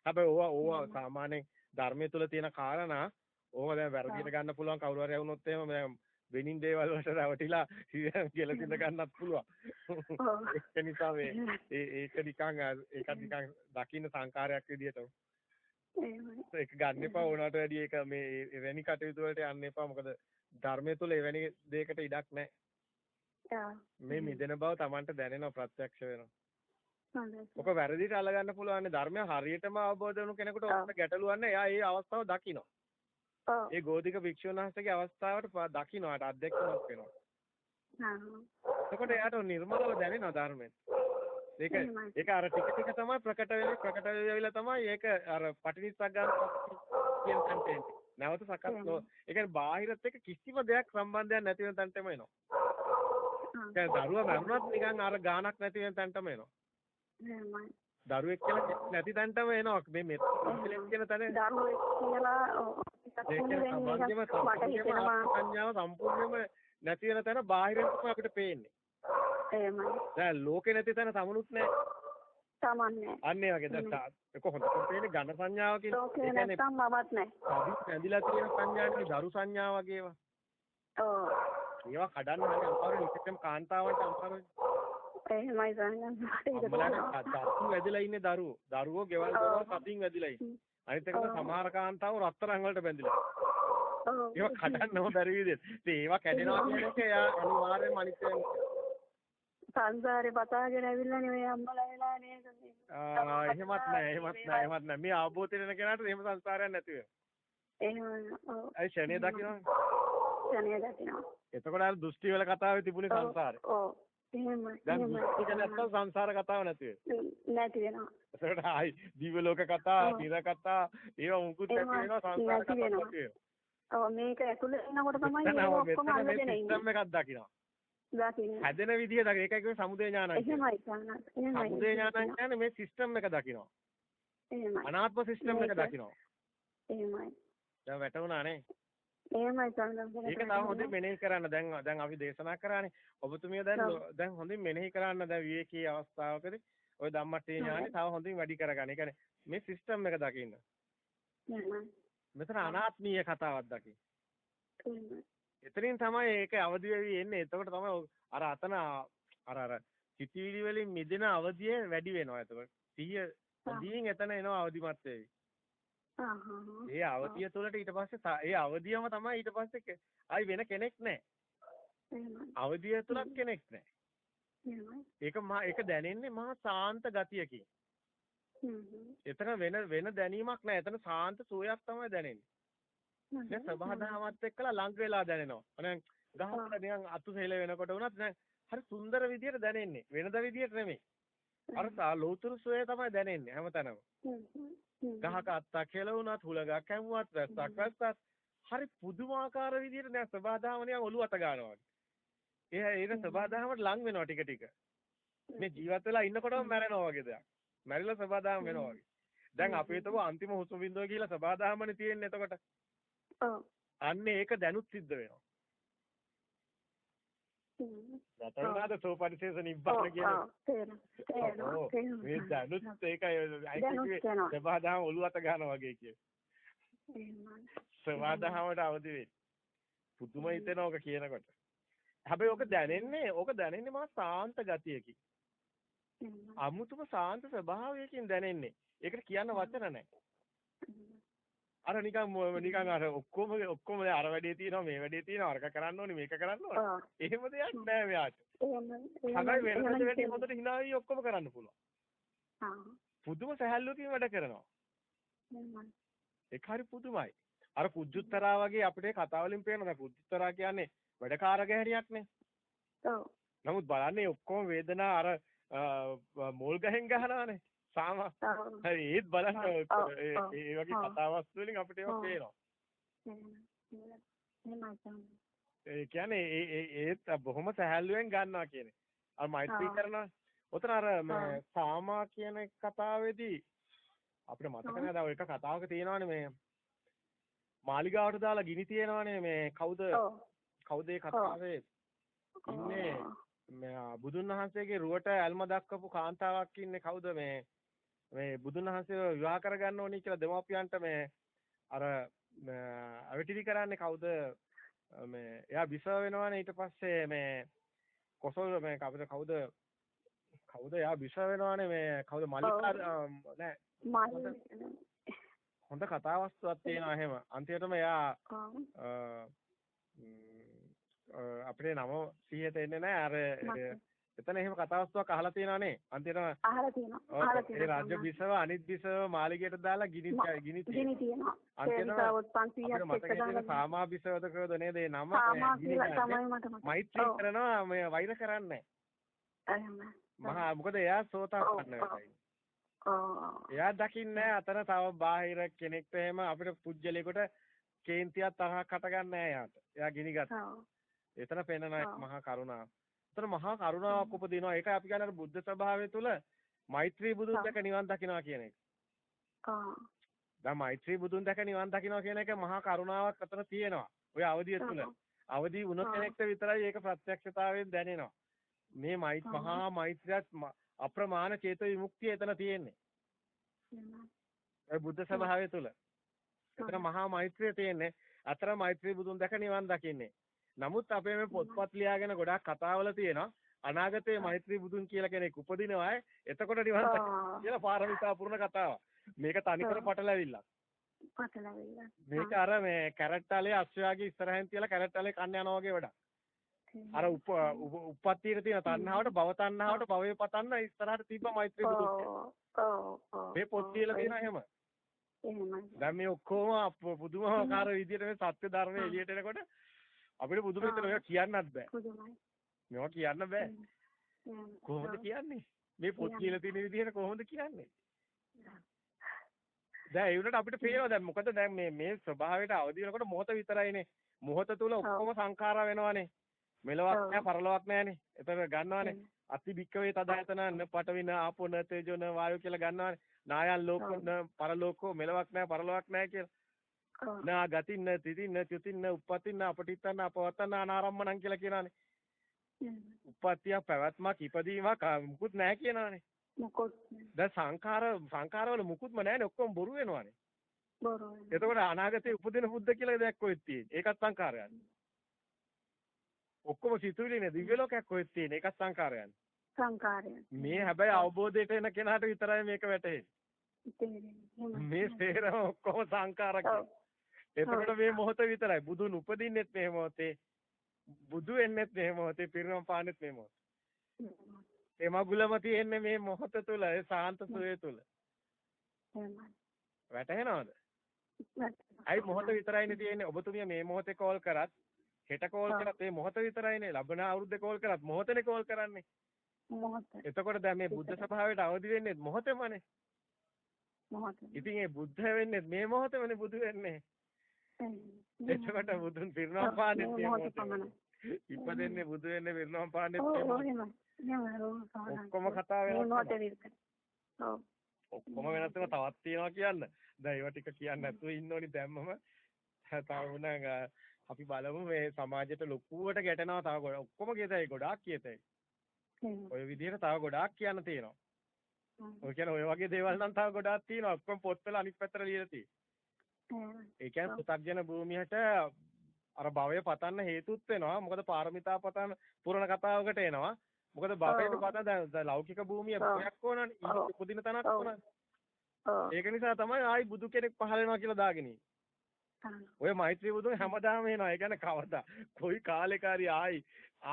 හැබැයි ඕවා ඕවා සාමාන්‍යයෙන් ධර්මයේ තුල තියෙන කාරණා ඕක දැන් වැරදියට ගන්න පුළුවන් කවුරු හරි වුණොත් එහෙම දැන් වෙනින් දේවල් වලට රැවටිලා කෙලසිඳ ගන්නත් පුළුවන්. ඒක නිසා මේ ඒක නිකන් ඒක නිකන් දකින්න සංකාරයක් විදියට. ඒක ගන්න එපා ඕනකට වැඩි ඒක මේ එවැනි කටයුතු වලට යන්න එපා. මොකද ධර්මයේ තුල එවැනි දෙයකට ඉඩක් නැහැ. මේ මිදෙන බව Tamanට දැනෙනවා ප්‍රත්‍යක්ෂ වෙනවා. ඔක වැරදිට අල්ලගන්න පුළුවන් ධර්මය හරියටම අවබෝධ වුණු කෙනෙකුට ඔන්න ගැටලුවක් නැහැ. එයා ඒ අවස්ථාව දකිනවා. ඒ ගෝධික භික්ෂුන් වහන්සේගේ අවස්ථාවට දකින්නට අධ්‍යක්ෂණයක් වෙනවා. එතකොට එයාට නිර්මලව දැනෙනවා ධර්මයෙන්. ඒක ඒක අර ටික ටික තමයි ප්‍රකට වෙන්නේ ප්‍රකට වෙවිලා තමයි ඒක අර පටිනිස්සග්ගාන කියන කන්ටෙන්ට්. නැවත සකස් නෝ. ඒ කියන්නේ බාහිරත් එක්ක කිසිම දෙයක් සම්බන්ධයක් නැති වෙන තැනටම එනවා. දැන් දරුවා මරුණත් නිකන් අර ගානක් නැති වෙන තැනටම එනවා. දරුවෙක් කියලා නැති තැනටම එනවා. මේ මෙත් කියන තැන දරුවෙක් කියලා සංඥාව සම්පූර්ණයෙන්ම නැති වෙන තැන බාහිරින් අපිට පේන්නේ. එහෙමයි. දැන් ලෝකේ නැති තැන සමනුත් නැහැ. සමන්නේ. අන්න ඒ වගේ දැන් කොහොමද පේන්නේ ඝන සංඥාව කියන්නේ. ලෝකේ නැත්තම් මමත් නැහැ. අපි ඇඳිලා තියෙන සංඥානේ දරු සංඥා වගේවා. ඔව්. ඒවා කඩන්න හරි අමාරුයි විශේෂයෙන්ම කාන්තාවන්ට අමාරුයි. එහෙමයි සංඥා. වැදිලා ඉන්නේ දරුවෝ. දරුවෝ ගෙවල් දරුවෝ සතින් වැදිලා ඉන්නේ. අනිත් එකට සමහර කාන්තාව රත්තරන් වලට බැඳිලා. ඒවා කඩන්නම බැරි විදිහට. ඉතින් ඒවා කැඩෙනවා කියන එක එයා අනිවාර්යයෙන්ම අනිත්‍යයෙන් සංසාරේ පතාගෙන ඇවිල්ලානේ ඔය අම්මලා වෙලා නේද ආ එහෙමත් නෑ එහෙමත් නෑ එහෙමත් නෑ. මේ අවබෝධ වෙන කෙනාට එහෙම සංසාරයක් නැති වෙනවා එහෙම ඔව්. අයි ෂණේ දකින්නවනේ ෂණේ දකින්නවා එතකොට අර දෘෂ්ටි වල කතාවේ තිබුණේ සංසාරේ. ඔව්. එහෙමයි දැන් දෘෂ්ටික නැත්තම් සංසාර කතාව නැති වෙනවා නැති වෙනවා. ඒකට ආයි දිව්‍ය ලෝක කතා නිර කතා ඒවා මුකුත් නැති වෙනවා සංසාර කතා නැති වෙනවා. ඔව් මේක ඇතුළේ එනකොට තමයි ඔක්කොම අල්ලගෙන ඉන්නේ. සිස්ටම් එකක් දකින්නවා දකින්න. හැදෙන විදිය දකින්න. ඒකයි කිව්වේ සමුදය ඥානයි. එහෙමයි සානස්. එහෙමයි. සමුදය ඥානයි කියන්නේ මේ සිස්ටම් එක දකින්නවා. එහෙමයි. අනාත්ම සිස්ටම් එක දකින්නවා. එහෙමයි. දැන් වැටුණා නේ. එහෙමයි සානස්. ඒක තව හොඳින් මෙනෙහි කරන්න. දැන් දැන් අපි දේශනා කරානේ. ඔබතුමිය දැන් දැන් හොඳින් මෙනෙහි කරන්න දැන් විවේකී අවස්ථාවකදී ওই ධම්මට්ටේ ඥානෙ තව හොඳින් වැඩි කරගන්න. ඒ කියන්නේ මේ සිස්ටම් එක දකින්න. මෙතන අනාත්මීය කතාවක් දකින්න. එතනින් තමයි ඒක අවදි වෙවි එන්නේ. එතකොට තමයි අර අතන අර අර සිතිවිලි වලින් මිදෙන අවදිය වැඩි වෙනවා. එතකොට සිහිය දියෙන් එතන එනවා අවදිමත් වෙවි. ඒ අවදිය තුළට ඊට පස්සේ ඒ අවදියම තමයි ඊට පස්සේ ආයි වෙන කෙනෙක් නැහැ. අවදිය තුලක් කෙනෙක් නැහැ. ඒක මා ඒක දැනෙන්නේ මහා සාන්ත ගතියකින්. එතන වෙන වෙන දැනීමක් නැහැ. එතන සාන්ත සෝයක් තමයි දැනෙන්නේ. දැන් සබහාදාමත් එක්කලා ලඟ වෙලා දැනෙනවා. අනේ ගහකට නිකන් අතු සෙල වෙනකොට වුණත් දැන් හරි සුන්දර විදියට දැනෙන්නේ. වෙනද විදියට නෙමෙයි. අර ලෞතුරු සෝය තමයි දැනෙන්නේ හැමතැනම. ගහක අත්තක් කෙලවුණත්, හුලඟක් හැමුවත්, වැස්සක් වැස්සත් හරි පුදුමාකාර විදියට දැන් සබහාදාම නිකන් ඔළුව අත ගන්නවා. ඒ ඒක සබහාදාමට ලඟ වෙනවා ටික ටික. මේ ජීවත් වෙලා ඉන්නකොටම මැරෙනවා වගේ දෙයක්. මැරිලා සබහාදාම වෙනවා වගේ. දැන් අපි හිතමු අන්තිම හුස්ම බින්දුව කියලා සබහාදාමනේ තියෙන්නේ එතකොට. අන්න ඒක දැනුත් සිද්ධ වෙනවා. නතරුණාද සෝපරිශේෂ නිබ්බාන කියන මේ දැනුත් ඒකයි සබහාදහම ඔළුව අත ගන්නවා වගේ කිය. සබහාදහමට අවදි වෙයි. පුදුම හිතෙනවා ඔක කියනකොට. හැබැයි ඔක දැනෙන්නේ ඔක දැනෙන්නේ මා සාන්ත ගතියකින්. අමුතුම සාන්ත ස්වභාවයකින් දැනෙන්නේ. ඒකට කියන්න වචන නැහැ. අර නිකන් නිකන් අර ඔක්කොම ඔක්කොම අර වැඩේ තියෙනවා මේ වැඩේ තියෙනවා අරක කරන්න ඕනේ මේක කරන්න ඕනේ. එහෙම දෙයක් නෑ මෙයාට. හැබැයි වෙනකට වැඩි හොඳට hina වෙයි ඔක්කොම කරන්න පුළුවන්. පුදුම සහැල්ලුවකින් වැඩ කරනවා. ඒක හරි පුදුමයි. අර කුජුත්තරා වගේ අපිට කතා වලින් පේනවා කුජුත්තරා කියන්නේ වැඩකාර ගැහණියක්නේ. ඔව්. නමුත් බලන්නේ ඔක්කොම වේදනා අර මෝල් ගහෙන් ගහනවානේ. සාම හරි ඒත් බලන්න ඒ වගේ කතාවස්තු වලින් අපිට ඒවා පේනවා. ඒ කියන්නේ ඒ ඒත් බොහොම සහැල්ලුවෙන් ගන්නවා කියන්නේ. අර මෛත්‍රී කරනවා. උතන අර සාමා කියන කතාවේදී අපිට මතක නෑ දැන් එක කතාවක තියෙනවානේ මේ මාලිගාවට දාලා ගිනි තියෙනවානේ මේ කවුද? කවුද ඒ කතාවේ? ඉන්නේ බුදුන් වහන්සේගේ රුවට ඇල්ම දක්වපු කාන්තාවක් ඉන්නේ කවුද මේ මේ බුදුන් වහන්සේව විවාහ කරගන්න ඕනි කියලා දෙමාපියන්ට මේ අර අවටිලි කරන්නේ කවුද? මේ එයා බිසව වෙනවනේ ඊට පස්සේ මේ කොසල් මේ කවුද කවුද? කවුද එයා බිසව වෙනවනේ මේ කවුද මල්ලිකා නෑ. හොඳ කතාවස්තුවක් තියෙනවා එහෙම. අන්තිමටම එයා අපේ නම සිහියට එන්නේ නැහැ අර එතන එහෙම කතාවස්තුවක් අහලා තියෙනවනේ අන්තිමට අහලා තියෙනවා. අහලා තියෙනවා. ඒ රාජ්‍ය බිසව අනිත් බිසව මාලිගයට දාලා ගිනි ගිනි ගිනි තියෙනවා. අන්තිමට 500ක් එක දාලා සාමා බිසවද කවද නේද? ඒ නම? මෛත්‍රී කරනවා මේ වෛර කරන්නේ. මහා මොකද එයා සෝතාපන්න වෙලා එයා දකින්නේ අතන තව බාහිර කෙනෙක්ට එහෙම අපිට පුජ්‍යලයකට කේන්තියක් තරහක් හට ගන්න නැහැ එයාට. එයා ගිනි ගත්තා. එතන පෙන්නන මහා කරුණාව. එතන මහා කරුණාවක් උපදිනවා. ඒකයි අපි කියන්නේ බුද්ධ ස්වභාවය තුළ මෛත්‍රී බුදුන් දැක නිවන් දකින්නවා කියන එක. දැන් මෛත්‍රී බුදුන් දැක නිවන් දකින්නවා කියන එක මහා කරුණාවක් අතර තියෙනවා. ඔය අවධිය තුළ. අවදි වුණොත් කෙනෙක්ට විතරයි ඒක ප්‍රත්‍යක්ෂතාවයෙන් දැනෙනවා. මේ මහා මෛත්‍රියත් අප්‍රමාණ චේතෝ විමුක්තිය එතන තියෙන්නේ. ඒ බුද්ධ ස්වභාවය තුළ. එතන මහා මෛත්‍රිය තියෙන්නේ. අතර මෛත්‍රී බුදුන් දැක නිවන් දකින්නේ. නමුත් අපේ මේ පොත්පත් ලියාගෙන ගොඩාක් කතාවල තියෙනවා අනාගතයේ මෛත්‍රී බුදුන් කියලා කෙනෙක් උපදිනවා එතකොට නිවන් කියලා පාරමිතා පුරන කතාවක්. මේක තනිකර පටලැවිල්ලක්. පටලැවිල්ල. මේක අර මේ කැරට්ටාලේ අශ්වයාගේ ඉස්සරහින් තියලා කැරට්ටාලේ කන්න යනවා වගේ වැඩක්. අර උප උප්පත්තියේ තියෙන තණ්හාවට භව තණ්හාවට භවයේ පතන්න ඉස්සරහට තිබ්බ මෛත්‍රී බුදුන්. මේ පොත් කියලා තියෙනවා එහෙම. එහෙමයි. දැන් මේ ඔක්කොම පුදුමාකාර විදිහට මේ සත්‍ය ධර්මයේ එළියට එනකොට අපිට බුදු මෙතන මේවා කියන්නත් බෑ. මේවා කියන්න බෑ. කොහොමද කියන්නේ? මේ පොත් කියලා තියෙන විදිහට කොහොමද කියන්නේ? දැන් ඒ වුණාට අපිට පේනවා දැන් මොකද දැන් මේ මේ ස්වභාවයට අවදි වෙනකොට මොහොත විතරයිනේ. මොහොත තුල ඔක්කොම සංඛාර වෙනවානේ. මෙලොවක් නැහැ පරලොවක් නැහැනේ. එතන ගන්නවානේ. අති භික්කවේ තදායතන න පටවින ආපෝ න තේජෝ න වායෝ කියලා ගන්නවානේ. නායන් ලෝකෝ න පරලෝකෝ මෙලොවක් නැහැ පරලොවක් නැහැ කියලා. නා ගතින්න තිතින්න චුතින්න උප්පතින්න අපටිත්තන්න අපවත්තන්න අනාරම්මණං කියලා කියනවානේ. උප්පත්තිය පැවැත්මක් ඉපදීමක් මුකුත් නැහැ කියනවානේ. මුකුත් දැන් සංඛාර සංඛාරවල මුකුත්ම නැහැනේ ඔක්කොම බොරු වෙනවානේ. බොරු එතකොට අනාගතේ උපදින බුද්ධ කියලා දෙයක් කොහෙද තියෙන්නේ? ඒකත් සංඛාරයක්. ඔක්කොම සිතුවිලිනේ දිව්‍ය ලෝකයක් කොහෙද තියෙන්නේ? ඒකත් සංඛාරයක්. සංඛාරයක්. මේ හැබැයි අවබෝධයට එන කෙනාට විතරයි මේක වැටහෙන්නේ. මේ සේරම ඔක්කොම සංඛාරක. එතකොට මේ මොහොත විතරයි. බුදුන් උපදින්නෙත් මේ මොහොතේ. බුදු වෙන්නෙත් මේ මොහොතේ. පිරිනොම් පාන්නෙත් මේ මොහොතේ. ඒ මගුලම තියෙන්නේ මේ මොහොත තුල. ඒ සාන්ත සුවේ තුල. වැටහෙනවද? අයි මොහොත විතරයිනේ තියෙන්නේ. ඔබතුමිය මේ මොහොතේ කෝල් කරත් හෙට කෝල් කරත් මේ මොහොත විතරයිනේ. ලබන අවුරුද්දේ කෝල් කරත් මොහොතනේ කෝල් කරන්නේ. මොහොත. එතකොට දැන් මේ බුද්ධ සභාවට අවදි වෙන්නේ මොහොතේමනේ. මොහොතේ. ඉතින් ඒ බුද්ධ වෙන්නේ මේ මොහොතේමනේ බුදු වෙන්නේ. එතකොට බුදුන් පිරිනොම් පාන්නේ ඉපදෙන්නේ බුදු වෙන්නේ පිරිනොම් පාන්නේ ඔක්කොම කතා වෙනවා. ඔක්කොම වෙනස් වෙනවා. තවත් තියෙනවා කියන්න. දැන් ඒවා ටික කියන්නේ නැතුව ඉන්න ඕනි දැම්මම. තව අපි බලමු මේ සමාජයට ලොකුවට ගැටෙනවා තව ඔක්කොම කියතයි ගොඩාක් කියතයි. ඔය විදිහට තව ගොඩාක් කියන්න තියෙනවා. ඔය කියන්නේ ඔය වගේ දේවල් නම් තව ගොඩාක් තියෙනවා. ඔක්කොම පොත්වල අනිත් පැත්තට ලියලා තියෙනවා ඒ කියන්නේ පු탁ජන භූමියට අර භවය පතන්න හේතුත් වෙනවා. මොකද පාරමිතා පතන පුරණ කතාවකට එනවා. මොකද භවයට පතන දැන් ලෞකික භූමිය ප්‍රයක් ඕනනේ. ඊට උපදින තැනක් ඕනනේ. ඒක නිසා තමයි ආයි බුදු කෙනෙක් පහළ වෙනවා කියලා දාගෙන ඔය මෛත්‍රී බුදුන් හැමදාම එනවා. ඒ කියන්නේ කවදා කොයි කාලෙකාරී ආයි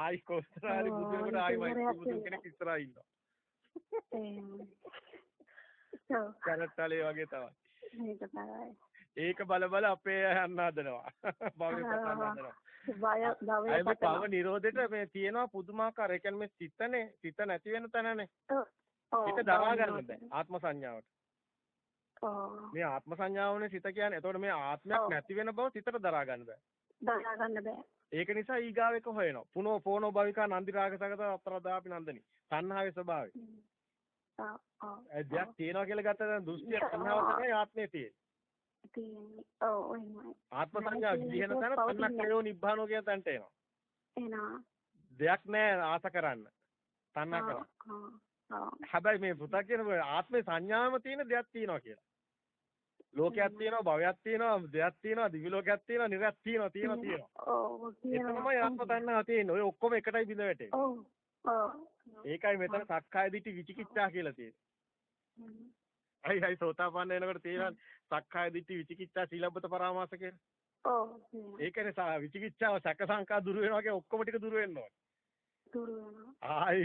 ආයි කොස්තරාරි බුදුන්ට ආයි මෛත්‍රී බුදුන් කෙනෙක් ඉස්සරහා ඉන්නවා. කරට්ටලේ වගේ තමයි. මේක තමයි. ඒක බල බල අපේ යන්න හදනවා. භවය පටන් හදනවා. භවය පව නිරෝධෙට මේ තියෙනවා පුදුමාකාර. ඒ කියන්නේ මේ සිතනේ සිත නැති වෙන තැනනේ. ඒක දරා ගන්න බෑ ආත්ම සංඥාවට. මේ ආත්ම සංඥාවනේ සිත කියන්නේ. එතකොට මේ ආත්මයක් නැති වෙන බව සිතට දරා ගන්න බෑ. දරා ගන්න බෑ. ඒක නිසා ඊගාව එක හොයනවා. පුනෝ පෝනෝ භවිකා නන්දි රාගසගත අත්‍රදාපි නන්දනි. තණ්හාවේ ස්වභාවය. ආ ආ. ඒ දෙයක් තියනවා කියලා ගත්තා දෘෂ්ටිය තණ්හාව තමයි ආත්මේ තියෙන්නේ. තියෙන්නේ. ඔව් එහෙමයි. ආත්ම සංඥා විදිහන තැන තණ්හක්කයෝ නිබ්බානෝ කියන තැනට එනවා. එනවා. දෙයක් නැහැ ආස කරන්න. තණ්හා කරා. හැබැයි මේ පුතා කියන ආත්මේ සංඥාවම තියෙන දෙයක් තියෙනවා කියලා. ලෝකයක් තියෙනවා, භවයක් තියෙනවා, දෙයක් තියෙනවා, දිවි ලෝකයක් තියෙනවා, නිරයක් තියෙනවා, තියෙනවා තියෙනවා. ඔව් එතනමයි ආත්ම තණ්හාව තියෙන්නේ. ඔය ඔක්කොම එකටයි බිඳ වැටෙන්නේ. ඔව්. ඒකයි මෙතන සක්කාය දිට්ඨි විචිකිච්ඡා කියලා තියෙන්නේ. අයි අයි සෝතාපන්න වෙනකොට තියෙනවා සක්කාය දිට්ඨි විචිකිච්ඡා සීලබ්බත පරාමාස කියලා. ඔව්. ඒකනේ විචිකිච්ඡාව සැක සංකා දුරු වෙනවා කියන්නේ ඔක්කොම ටික දුරු ඕනේ. දුරු වෙනවා. ආයි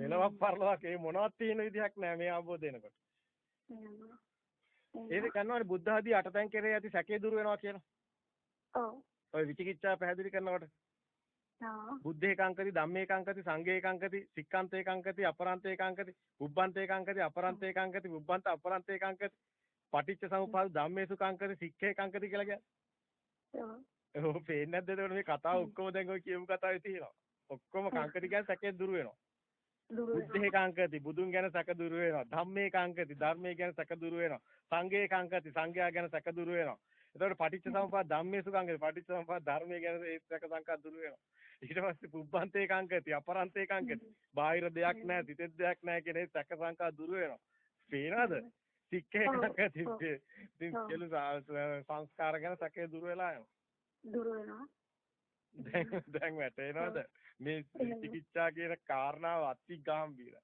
මෙලවක් පරලවක් ඒ මොනවත් තියෙන විදිහක් නෑ මේ අවබෝධ වෙනකොට. ඒක කරනවානේ බුද්ධ ආදී අටතෙන් කෙරේ ඇති සැකේ දුරු වෙනවා කියලා. ඔව්. ඔය විචිකිච්ඡා පැහැදිලි කරනකොට. ආ. බුද්ධ ඒකාංකති ධම්ම ඒකාංකති සංඝ ඒකාංකති සික්ඛාන්ත ඒකාංකති අපරන්ත ඒකාංකති උබ්බන්ත ඒකාංකති අපරන්ත ඒකාංකති උබ්බන්ත අපරන්ත ඒකාංකති පටිච්ච සමුප්පාද ධම්මේසු කාංකති සික්ඛේ කාංකති කියලා කියන්නේ. ඔව්. පේන්නේ නැද්ද එතකොට මේ කතාව ඔක්කොම දැන් ඔය කියපු කතාවේ තියෙනවා. ඔක්කොම කාංකති කියන්නේ සැකේ දුරු වෙනවා. බුද්ධේ කාංකති බුදුන් ගැන සැක දුරු වෙනවා. ධම්මේ කාංකති ධර්මයේ ගැන සැක දුරු වෙනවා. සංඝේ කාංකති සංඝයා ගැන සැක දුරු වෙනවා. එතකොට පටිච්ච සමුප්පාද ධම්මේසු කාංකති පටිච්ච සමුප්පාද ධර්මයේ ගැන සැක සංකා දුරු වෙනවා. ඊට පස්සේ පුබ්බන්තේ කාංකති අපරන්තේ කාංකති. බාහිර දෙයක් නැහැ, තිතෙත් දෙයක් නැහැ කියන ඒ සැක සංකා දුරු වෙනවා. පේනවද? සික්කේ කාංකති. ඉතින් සියලු සංස්කාර ගැන සැකේ දුරු වෙලා යනවා. දුරු වෙනවා. දැන් දැන් වැටෙනවද? මේ චිකිත්සා කියන කාරණාව අති ගැඹීරයි.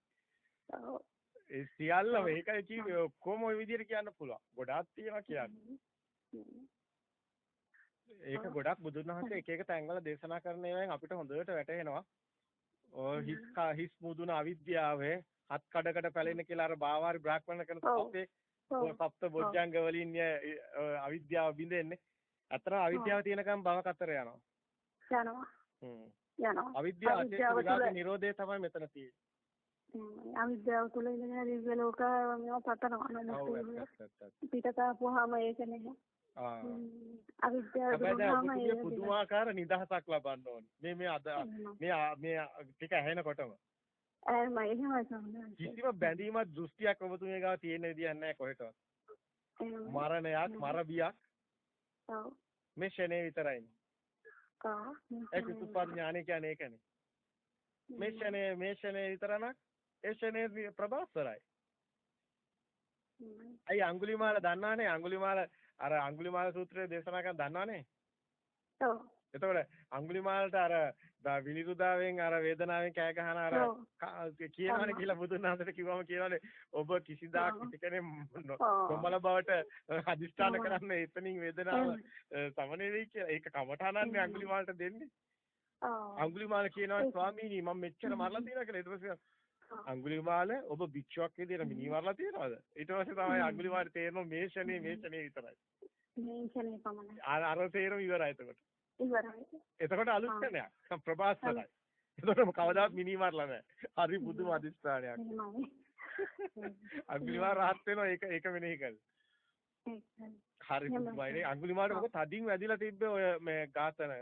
ඒ සියල්ලම ඒකයි කිව්වේ ඔක්කොම ওই විදිහට කියන්න පුළුවන්. ගොඩාක් තියෙනවා කියන්නේ. ඒක ගොඩක් බුදුන් වහන්සේ එක එක තැන්වල දේශනා කරන ඒවායින් අපිට හොඳට වැටහෙනවා. හිස් හිස් මුදුන අවිද්‍යාවේ හත් කඩකට පැලෙන කියලා අර බාවාරි බ්‍රාහ්මණ කරන සප්තේ සප්ත බොජ්ජංග වලින් අවිද්‍යාව බිඳෙන්නේ. අතර අවිද්‍යාව තියෙනකම් භව කතර යනවා. යනවා. හ්ම්. යනවා. අවිද්‍යාව අධ්‍යාත්මික නිරෝධය තමයි මෙතන තියෙන්නේ. අවිද්‍යාව තුළ ඉඳගෙන දිව්‍ය ලෝක මේවා පතනවා. පිටතාපුවාම ඒක නෙමෙයි. අවිද්‍යාව ඒක පුදුමාකාර නිදහසක් ලබන්න ඕනේ. මේ මේ අද මේ මේ ටික ඇහෙනකොටම. එහෙම එහෙමයි සම්මත. කිසිම බැඳීමක් දෘෂ්ටියක් ඔබතුමිය ගාව තියෙන විදියක් නැහැ කොහෙටවත්. මරණයක් මර බියක්. ඔව්. මේ ෂනේ විතරයි. ආ. ඒ චතුප්පද ඥානය කියන්නේ ඒකනේ. මේ ෂනේ මේ ෂනේ විතරනක් ඒ ෂනේ ප්‍රබෝසරයි. අයි අඟුලිමාල දන්නවනේ අඟුලිමාල අර අඟුලිමාල සූත්‍රයේ දේශනා කරන දන්නවනේ? ඔව්. එතකොට අඟුලිමාලට අර විනිරුදාවෙන් අර වේදනාවෙන් කෑ ගහන අර කියනවනේ කියලා බුදුන් වහන්සේට කිව්වම කියනවනේ ඔබ කිසිදාක් කෙනෙක් කොමල බවට අදිස්ථාන කරන්න එතනින් වේදනාව සමනය වෙයි කියලා. ඒක කමඨානන්නේ අඟුලිමාලට දෙන්නේ. අඟුලිමාල කියනවා ස්වාමීනි මම මෙච්චර මරලා තියෙනවා කියලා. ඊට පස්සේ අඟුලිමාල ඔබ භික්ෂුවක් විදියට මිනි මරලා තියනවද? ඊට පස්සේ තමයි අඟුලිමාල තේරෙනවා මේ ෂනේ මේ ෂනේ විතරයි. මේ ෂනේ පමණයි. අර තේරෙම ඉවරයි එතකොට. ඉවරයි. එතකොට අලුත් ක්ෂණයක්. ප්‍රබාස්තරයි. එතකොට කවදාත් මිනි මරලා නැහැ. හරි බුදුම අදිස්ථානයක්. අඟුලිමාල රහත් වෙනවා ඒක ඒක මෙනෙහි කරලා. හරි බුදුමයි. අඟුලිමාලට මොකද තදින් වැදිලා තිබ්බේ ඔය මේ ඝාතන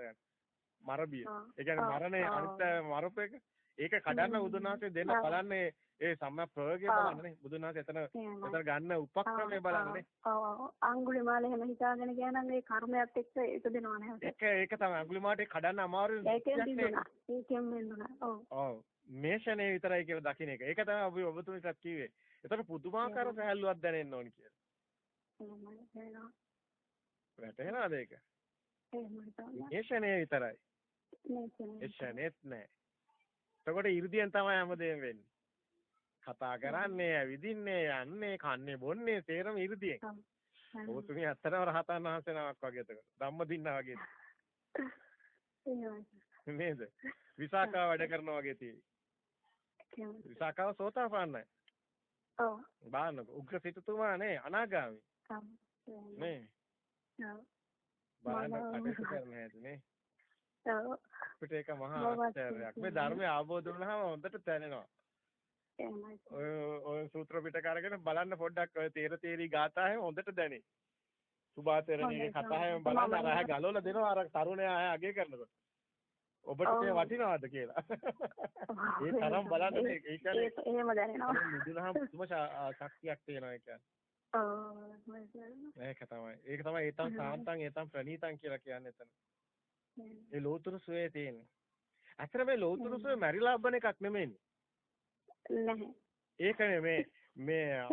මරබිය. ඒ කියන්නේ මරණේ අනිත් මරපේක ඒක කඩන්න බුදුන් වහන්සේ දෙන්න බලන්නේ ඒ සම්‍යක් ප්‍රයෝගය බලන්නේ බුදුන් වහන්සේ එතන එතන ගන්න උපක්‍රමය බලන්නේ ඔව් අඟුලිමාල එහෙම හිතාගෙන ගියා නම් ඒ කර්මයක් එක්ක ඒක දෙනව නෑ ඒක ඒක තමයි. අඟුලිමාලට කඩන්න අමාරු ඒකෙන් දිනුනා ඒකෙන් වෙන්නුනා ඔව්. ඔව්. මේ ෂනේ විතරයි කියලා දකින්න එක. ඒක තමයි ඔබ ඔබතුමීටත් කිව්වේ. එතකොට පුදුමාකාර සහැල්ලුවක් දැනෙන්න ඕනි කියලා. වැටහෙනවද ඒක? මේ ෂනේ විතරයි. මේ ෂනේත් නෑ එතකොට 이르දියෙන් තමයි හැමදේම වෙන්නේ. කතා කරන්නේ, ඇවිදින්නේ, යන්නේ, කන්නේ, බොන්නේ සේරම 이르දියෙන්. ඔබතුමිය ඇත්තටම රහතන් වහන්සේ නමක් වගේ එතකොට. ධම්මදින්නා වගේ. නේද? විසාකා වැඩ කරනවා වගේ තියෙයි. විසාකා සෝතාපන්නයි. ඔව්. බාන්නකෝ. උග්‍ර සිටුතුමා නේ අනාගාමි. නේ. ඔව්. බාන්න කටයුතු කරන්න හැදුනේ. අපිට ඒක මහා ආශ්චර්යයක්. මේ ධර්මය අවබෝධ වුණාම හොඳට දැනෙනවා. ඔය ඔය සූත්‍ර පිටක අරගෙන බලන්න පොඩ්ඩක් ඔය තේර තේරි ගාථා හොඳට දැනේ. සුභාතරණීගේ කතා හැම බලන්න අර අහ ගලවලා දෙනවා අර තරුණයා අය අගේ කරනකොට. ඔබට මේ වටිනවද කියලා. ඒ තරම් බලන්න ඒ කියන්නේ එහෙම දැනෙනවා. මුදුනහම පුදුම ශක්තියක් තියෙනවා ඒ කියන්නේ. ඔව් ඒක තමයි. ඒක තමයි ඒතම් සාන්තං ඒතම් ප්‍රණීතං කියලා කියන්නේ එතන. ඒ ලෝතුරු සුවේ තියෙන්නේ. අතර මේ ලෝතුරු සුවේ මැරිලා බන එකක් නෙමෙයිනේ. නැහැ. ඒක නෙමේ මේ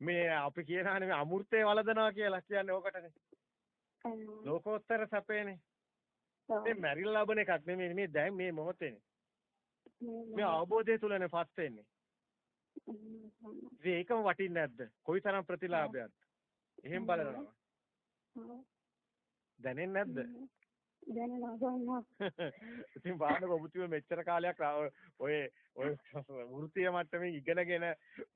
මේ අපි කියනහනේ මේ අමෘතේ වලදනවා කියලා කියන්නේ ඕකටනේ. ලෝකෝත්තර සැපේනේ. මේ මැරිලා ලබන එකක් නෙමෙයි මේ දැන් මේ මොහොතේනේ. මේ අවබෝධය තුලනේ පස් වෙන්නේ. ඒකම වටින්නේ නැද්ද? කොයිතරම් ප්‍රතිලාභයක්ද? එහෙම බලනවා. දැනෙන්නේ නැද්ද? ඉතින් බාහන ඔබතුමෝ මෙච්චර කාලයක් ඔය ඔය වෘත්තීය මට්ටමින් ඉගෙනගෙන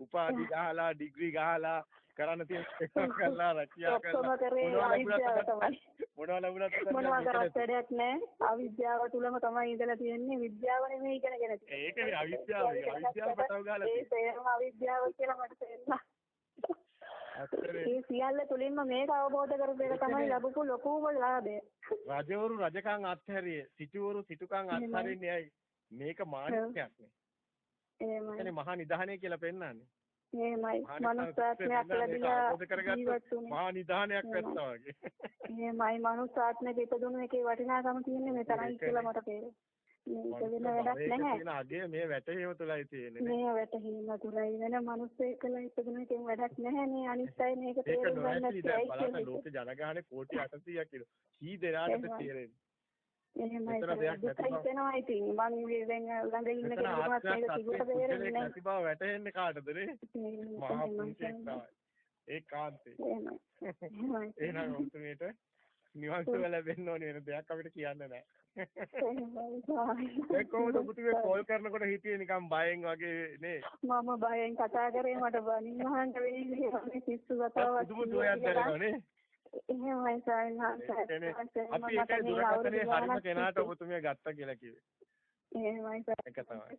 උපාධි ගහලා ඩිග්‍රී ගහලා කරන්න තියෙන ඒවා කරලා රැකියාව කරලා. මොනවා ලැබුණත් මොනවා කරත් වැඩක් නැහැ. අවිද්‍යාව තුලම තමයි ඉඳලා තියෙන්නේ. විද්‍යාව නෙමෙයි ඉගෙනගෙන තියෙන්නේ. ඒකනේ අවිද්‍යාව. අවිද්‍යාව පටව ගහලා ඒ තේරම අවිද්‍යාව කියලා මට තේරුණා. ඒ සියල්ල තුලින්ම මේක අවබෝධ කරගන්න තමයි ලැබපු ලොකුම ලාභය. රජවරු රජකම් අත්හැරියේ, සිටුවරු සිටුකම් අත්හරින්නේ ඇයි? මේක මානසිකයක් නේ. එහෙමයි. මහා නිධානය කියලා පෙන්නන්නේ. එහෙමයි. මනුස්සාත්මයක් ලැබිලා. මහා නිධානයක් වැත්තා වගේ. එහෙමයි. මනුස්සාත්මයක ඉපදුණු එකේ වටිනාකම තියෙන්නේ මෙතරයි කියලා මට තේරෙනවා. මේක වෙන වැඩක් නැහැ. තියෙන අගේ මේ වැටහීම තුලයි තියෙන්නේ. මේ වැටහීම තුලයි වෙන මිනිස්සෙක්ලා ඉපදුන එකෙන් වැඩක් නැහැ නේ අනිත් අය මේක තේරුම් ගන්න නැති ලෝක ජනගහනේ කෝටි 800ක් කිලෝ. කී දෙනාටද තේරෙන්නේ? එහෙමයි දුකයි වෙනවා ඉතින් මං දැන් ළඟ ඉන්න කෙනෙකුට මේක කිව්වට තේරෙන්නේ නැහැ. නැති බව වැටහෙන්නේ කාටද නේ? මහා පුංචෙක් තමයි. ඒකාන්තේ. එහෙමයි. එහෙනම් ඔබතුමීට නිවන් සුව ලැබෙන්න ඕනේ වෙන දෙයක් අපිට කියන්න නැහැ. ඒ කොහොමද පුතුගේ කෝල් කරනකොට හිටියේ නිකන් බයෙන් වගේ නේ මම බයෙන් කතා කරේ මට බනින්න හංග වෙයි මේ පිස්සු කතාවක් පුදුම දුවයක් දැනගනේ එහෙමයි සායනහස අපි ඒකයි දුරකථනයේ හරිම කෙනාට ඔබතුමිය ගත්තා කියලා කිව්වේ. එහෙමයි සර් ඒක තමයි.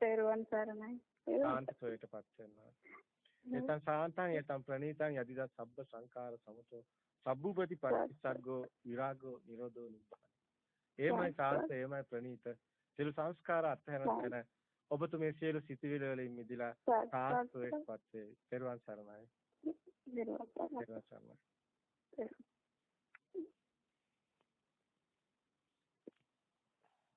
තේරුවන් සරණයි සාන්ත සොයටපත් වෙනවා එතං සාන්තං එතං ප්‍රණීතං යදිදා සබ්බ සංඛාර සමතෝ සබ්බුපති පටිච්චසග්ගෝ විරාගෝ නිරෝධෝ නිබ්බාන. එමය සාන්ත එමය ප්‍රණීත සියලු සංස්කාර අත්හැරගෙන ඔබතුමේ සියලු සිතිවිලි වලින් මිදලා සාස්ත්‍රයටපත් වේ. පෙරවන් සරණයි. පෙරවන් සරණයි.